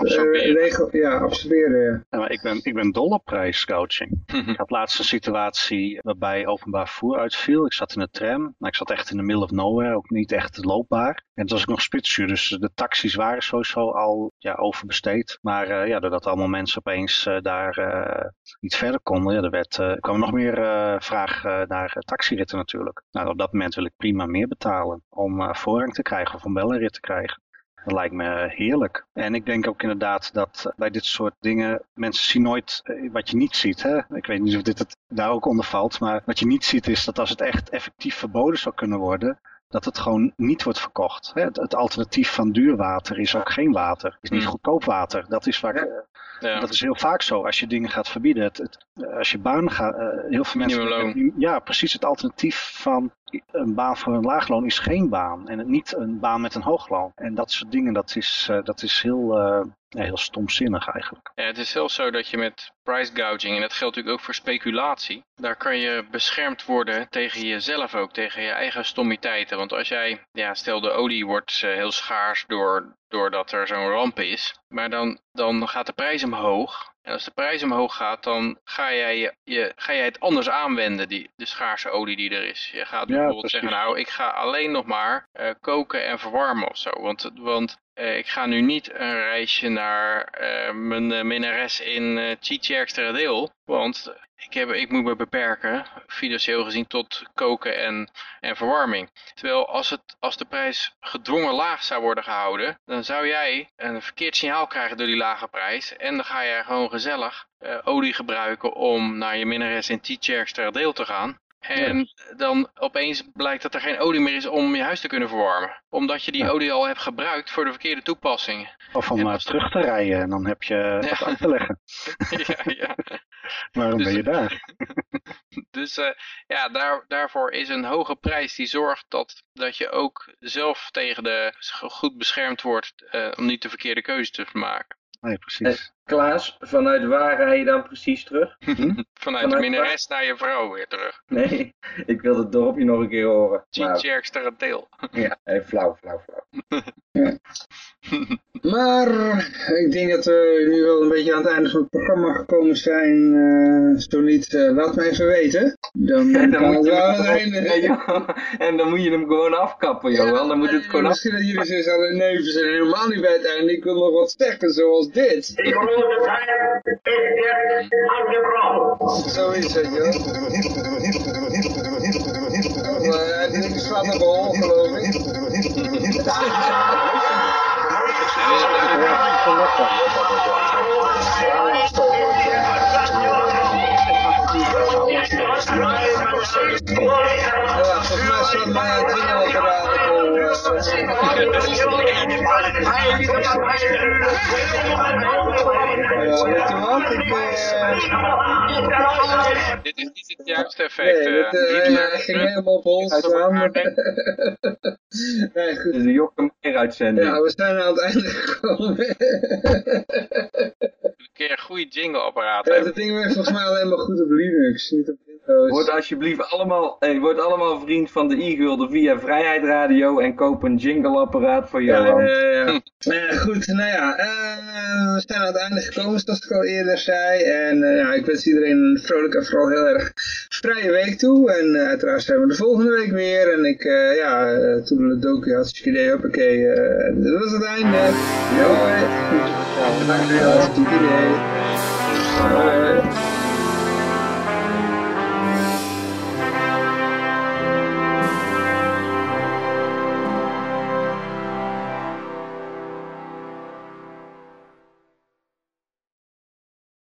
regel, ja, absorberen. Ja. maar ik, ben, ik ben dol op prijsscouting. ik had laatst een situatie waarbij openbaar voer uitviel. Ik zat in de tram, maar ik zat echt in de middle of nowhere, ook niet echt loopbaar. En toen was ik nog spitsuur, dus de taxis waren sowieso al ja, over besteed. Maar uh, ja, doordat allemaal mensen opeens uh, daar uh, niet verder konden, ja, er werd, kwam nog meer vraag naar taxiritten natuurlijk. Nou, op dat moment wil ik prima meer betalen om voorrang te krijgen of om wel een rit te krijgen. Dat lijkt me heerlijk. En ik denk ook inderdaad dat bij dit soort dingen, mensen zien nooit wat je niet ziet. Hè? Ik weet niet of dit het daar ook onder valt, maar wat je niet ziet is dat als het echt effectief verboden zou kunnen worden, dat het gewoon niet wordt verkocht. Het, het, alternatief van duur water is ook geen water, is niet hmm. goedkoop water. Dat is, vaak, ja. dat is heel vaak zo als je dingen gaat verbieden. Het, als je baan gaat, uh, heel veel mensen... Ja, precies het alternatief van een baan voor een laagloon is geen baan. En niet een baan met een hoogloon. En dat soort dingen, dat is, uh, dat is heel, uh, heel stomzinnig eigenlijk. Ja, het is zelfs zo dat je met price gouging, en dat geldt natuurlijk ook voor speculatie, daar kan je beschermd worden tegen jezelf ook, tegen je eigen stommiteiten. Want als jij, ja, stel de olie wordt uh, heel schaars door, doordat er zo'n ramp is, maar dan, dan gaat de prijs omhoog. En als de prijs omhoog gaat, dan ga jij, je, ga jij het anders aanwenden, die, de schaarse olie die er is. Je gaat bijvoorbeeld zeggen, nou, ik ga alleen nog maar uh, koken en verwarmen of zo. Want, want ik ga nu niet een reisje naar uh, mijn minnares in uh, Chicherkstradeel, want ik, heb, ik moet me beperken, financieel gezien, tot koken en, en verwarming. Terwijl als, het, als de prijs gedwongen laag zou worden gehouden, dan zou jij een verkeerd signaal krijgen door die lage prijs. En dan ga je gewoon gezellig olie gebruiken om naar je minnares in Tietjerksterdeel te gaan. En dan opeens blijkt dat er geen olie meer is om je huis te kunnen verwarmen. Omdat je die olie al hebt gebruikt voor de verkeerde toepassingen. Of om maar terug te rijden en dan heb je wat uit te leggen. ja, ja. Waarom dus, ben je daar? dus uh, ja, daar, daarvoor is een hoge prijs die zorgt dat, dat je ook zelf tegen de goed beschermd wordt uh, om niet de verkeerde keuze te maken. Nee, precies. Klaas, vanuit waar rij je dan precies terug? Vanuit, Vanuit de minnares naar je vrouw weer terug. Nee, ik wil het dorpje nog een keer horen. Maar, Cheerkster deel. ja, hey, flauw, flauw, flauw. Maar ik denk dat we nu wel een beetje aan het einde van het programma gekomen zijn. Eh, zo niet, eh, laat me even weten. Dan, En dan, kan het wel aan het einde. Ja, en dan moet je hem gewoon afkappen, joh. Dan moet het gewoon af... Misschien dat jullie hadden, nee, we zijn helemaal niet bij het einde. Ik wil nog wat zeggen zoals dit. Je wel. Oh, eh, dit slaat op hol, geloof ik. Ja, volgens mij weet je wat? Ik, Dit is niet het juiste effect. nee, eh. dit, Hitler- hij ging helemaal op hol staan. Nee, goed. Is een Jochem Meijer uitzending. Ja, we zijn aan het einde gekomen. Een keer een goede jingleapparaat Ja, dat ding werkt volgens mij alleen maar goed op Linux, niet op Windows. Word alsjeblieft allemaal, hey, word allemaal vriend van de e-gulden via Vrijheid Radio en koop een jingleapparaat voor Ja, Johan. ja, ja. Eh, goed, nou ja, eh, we zijn aan het einde gekomen, zoals ik al eerder zei. En eh, ja, ik wens iedereen een vrolijke en vooral heel erg vrije week toe. En eh, uiteraard zijn we de volgende week weer. En ik, eh ja, uh, toedeledokie, hartstikke idee, hoppakee. eh dit was het einde. Ja, bedankt. Idee. Hoi.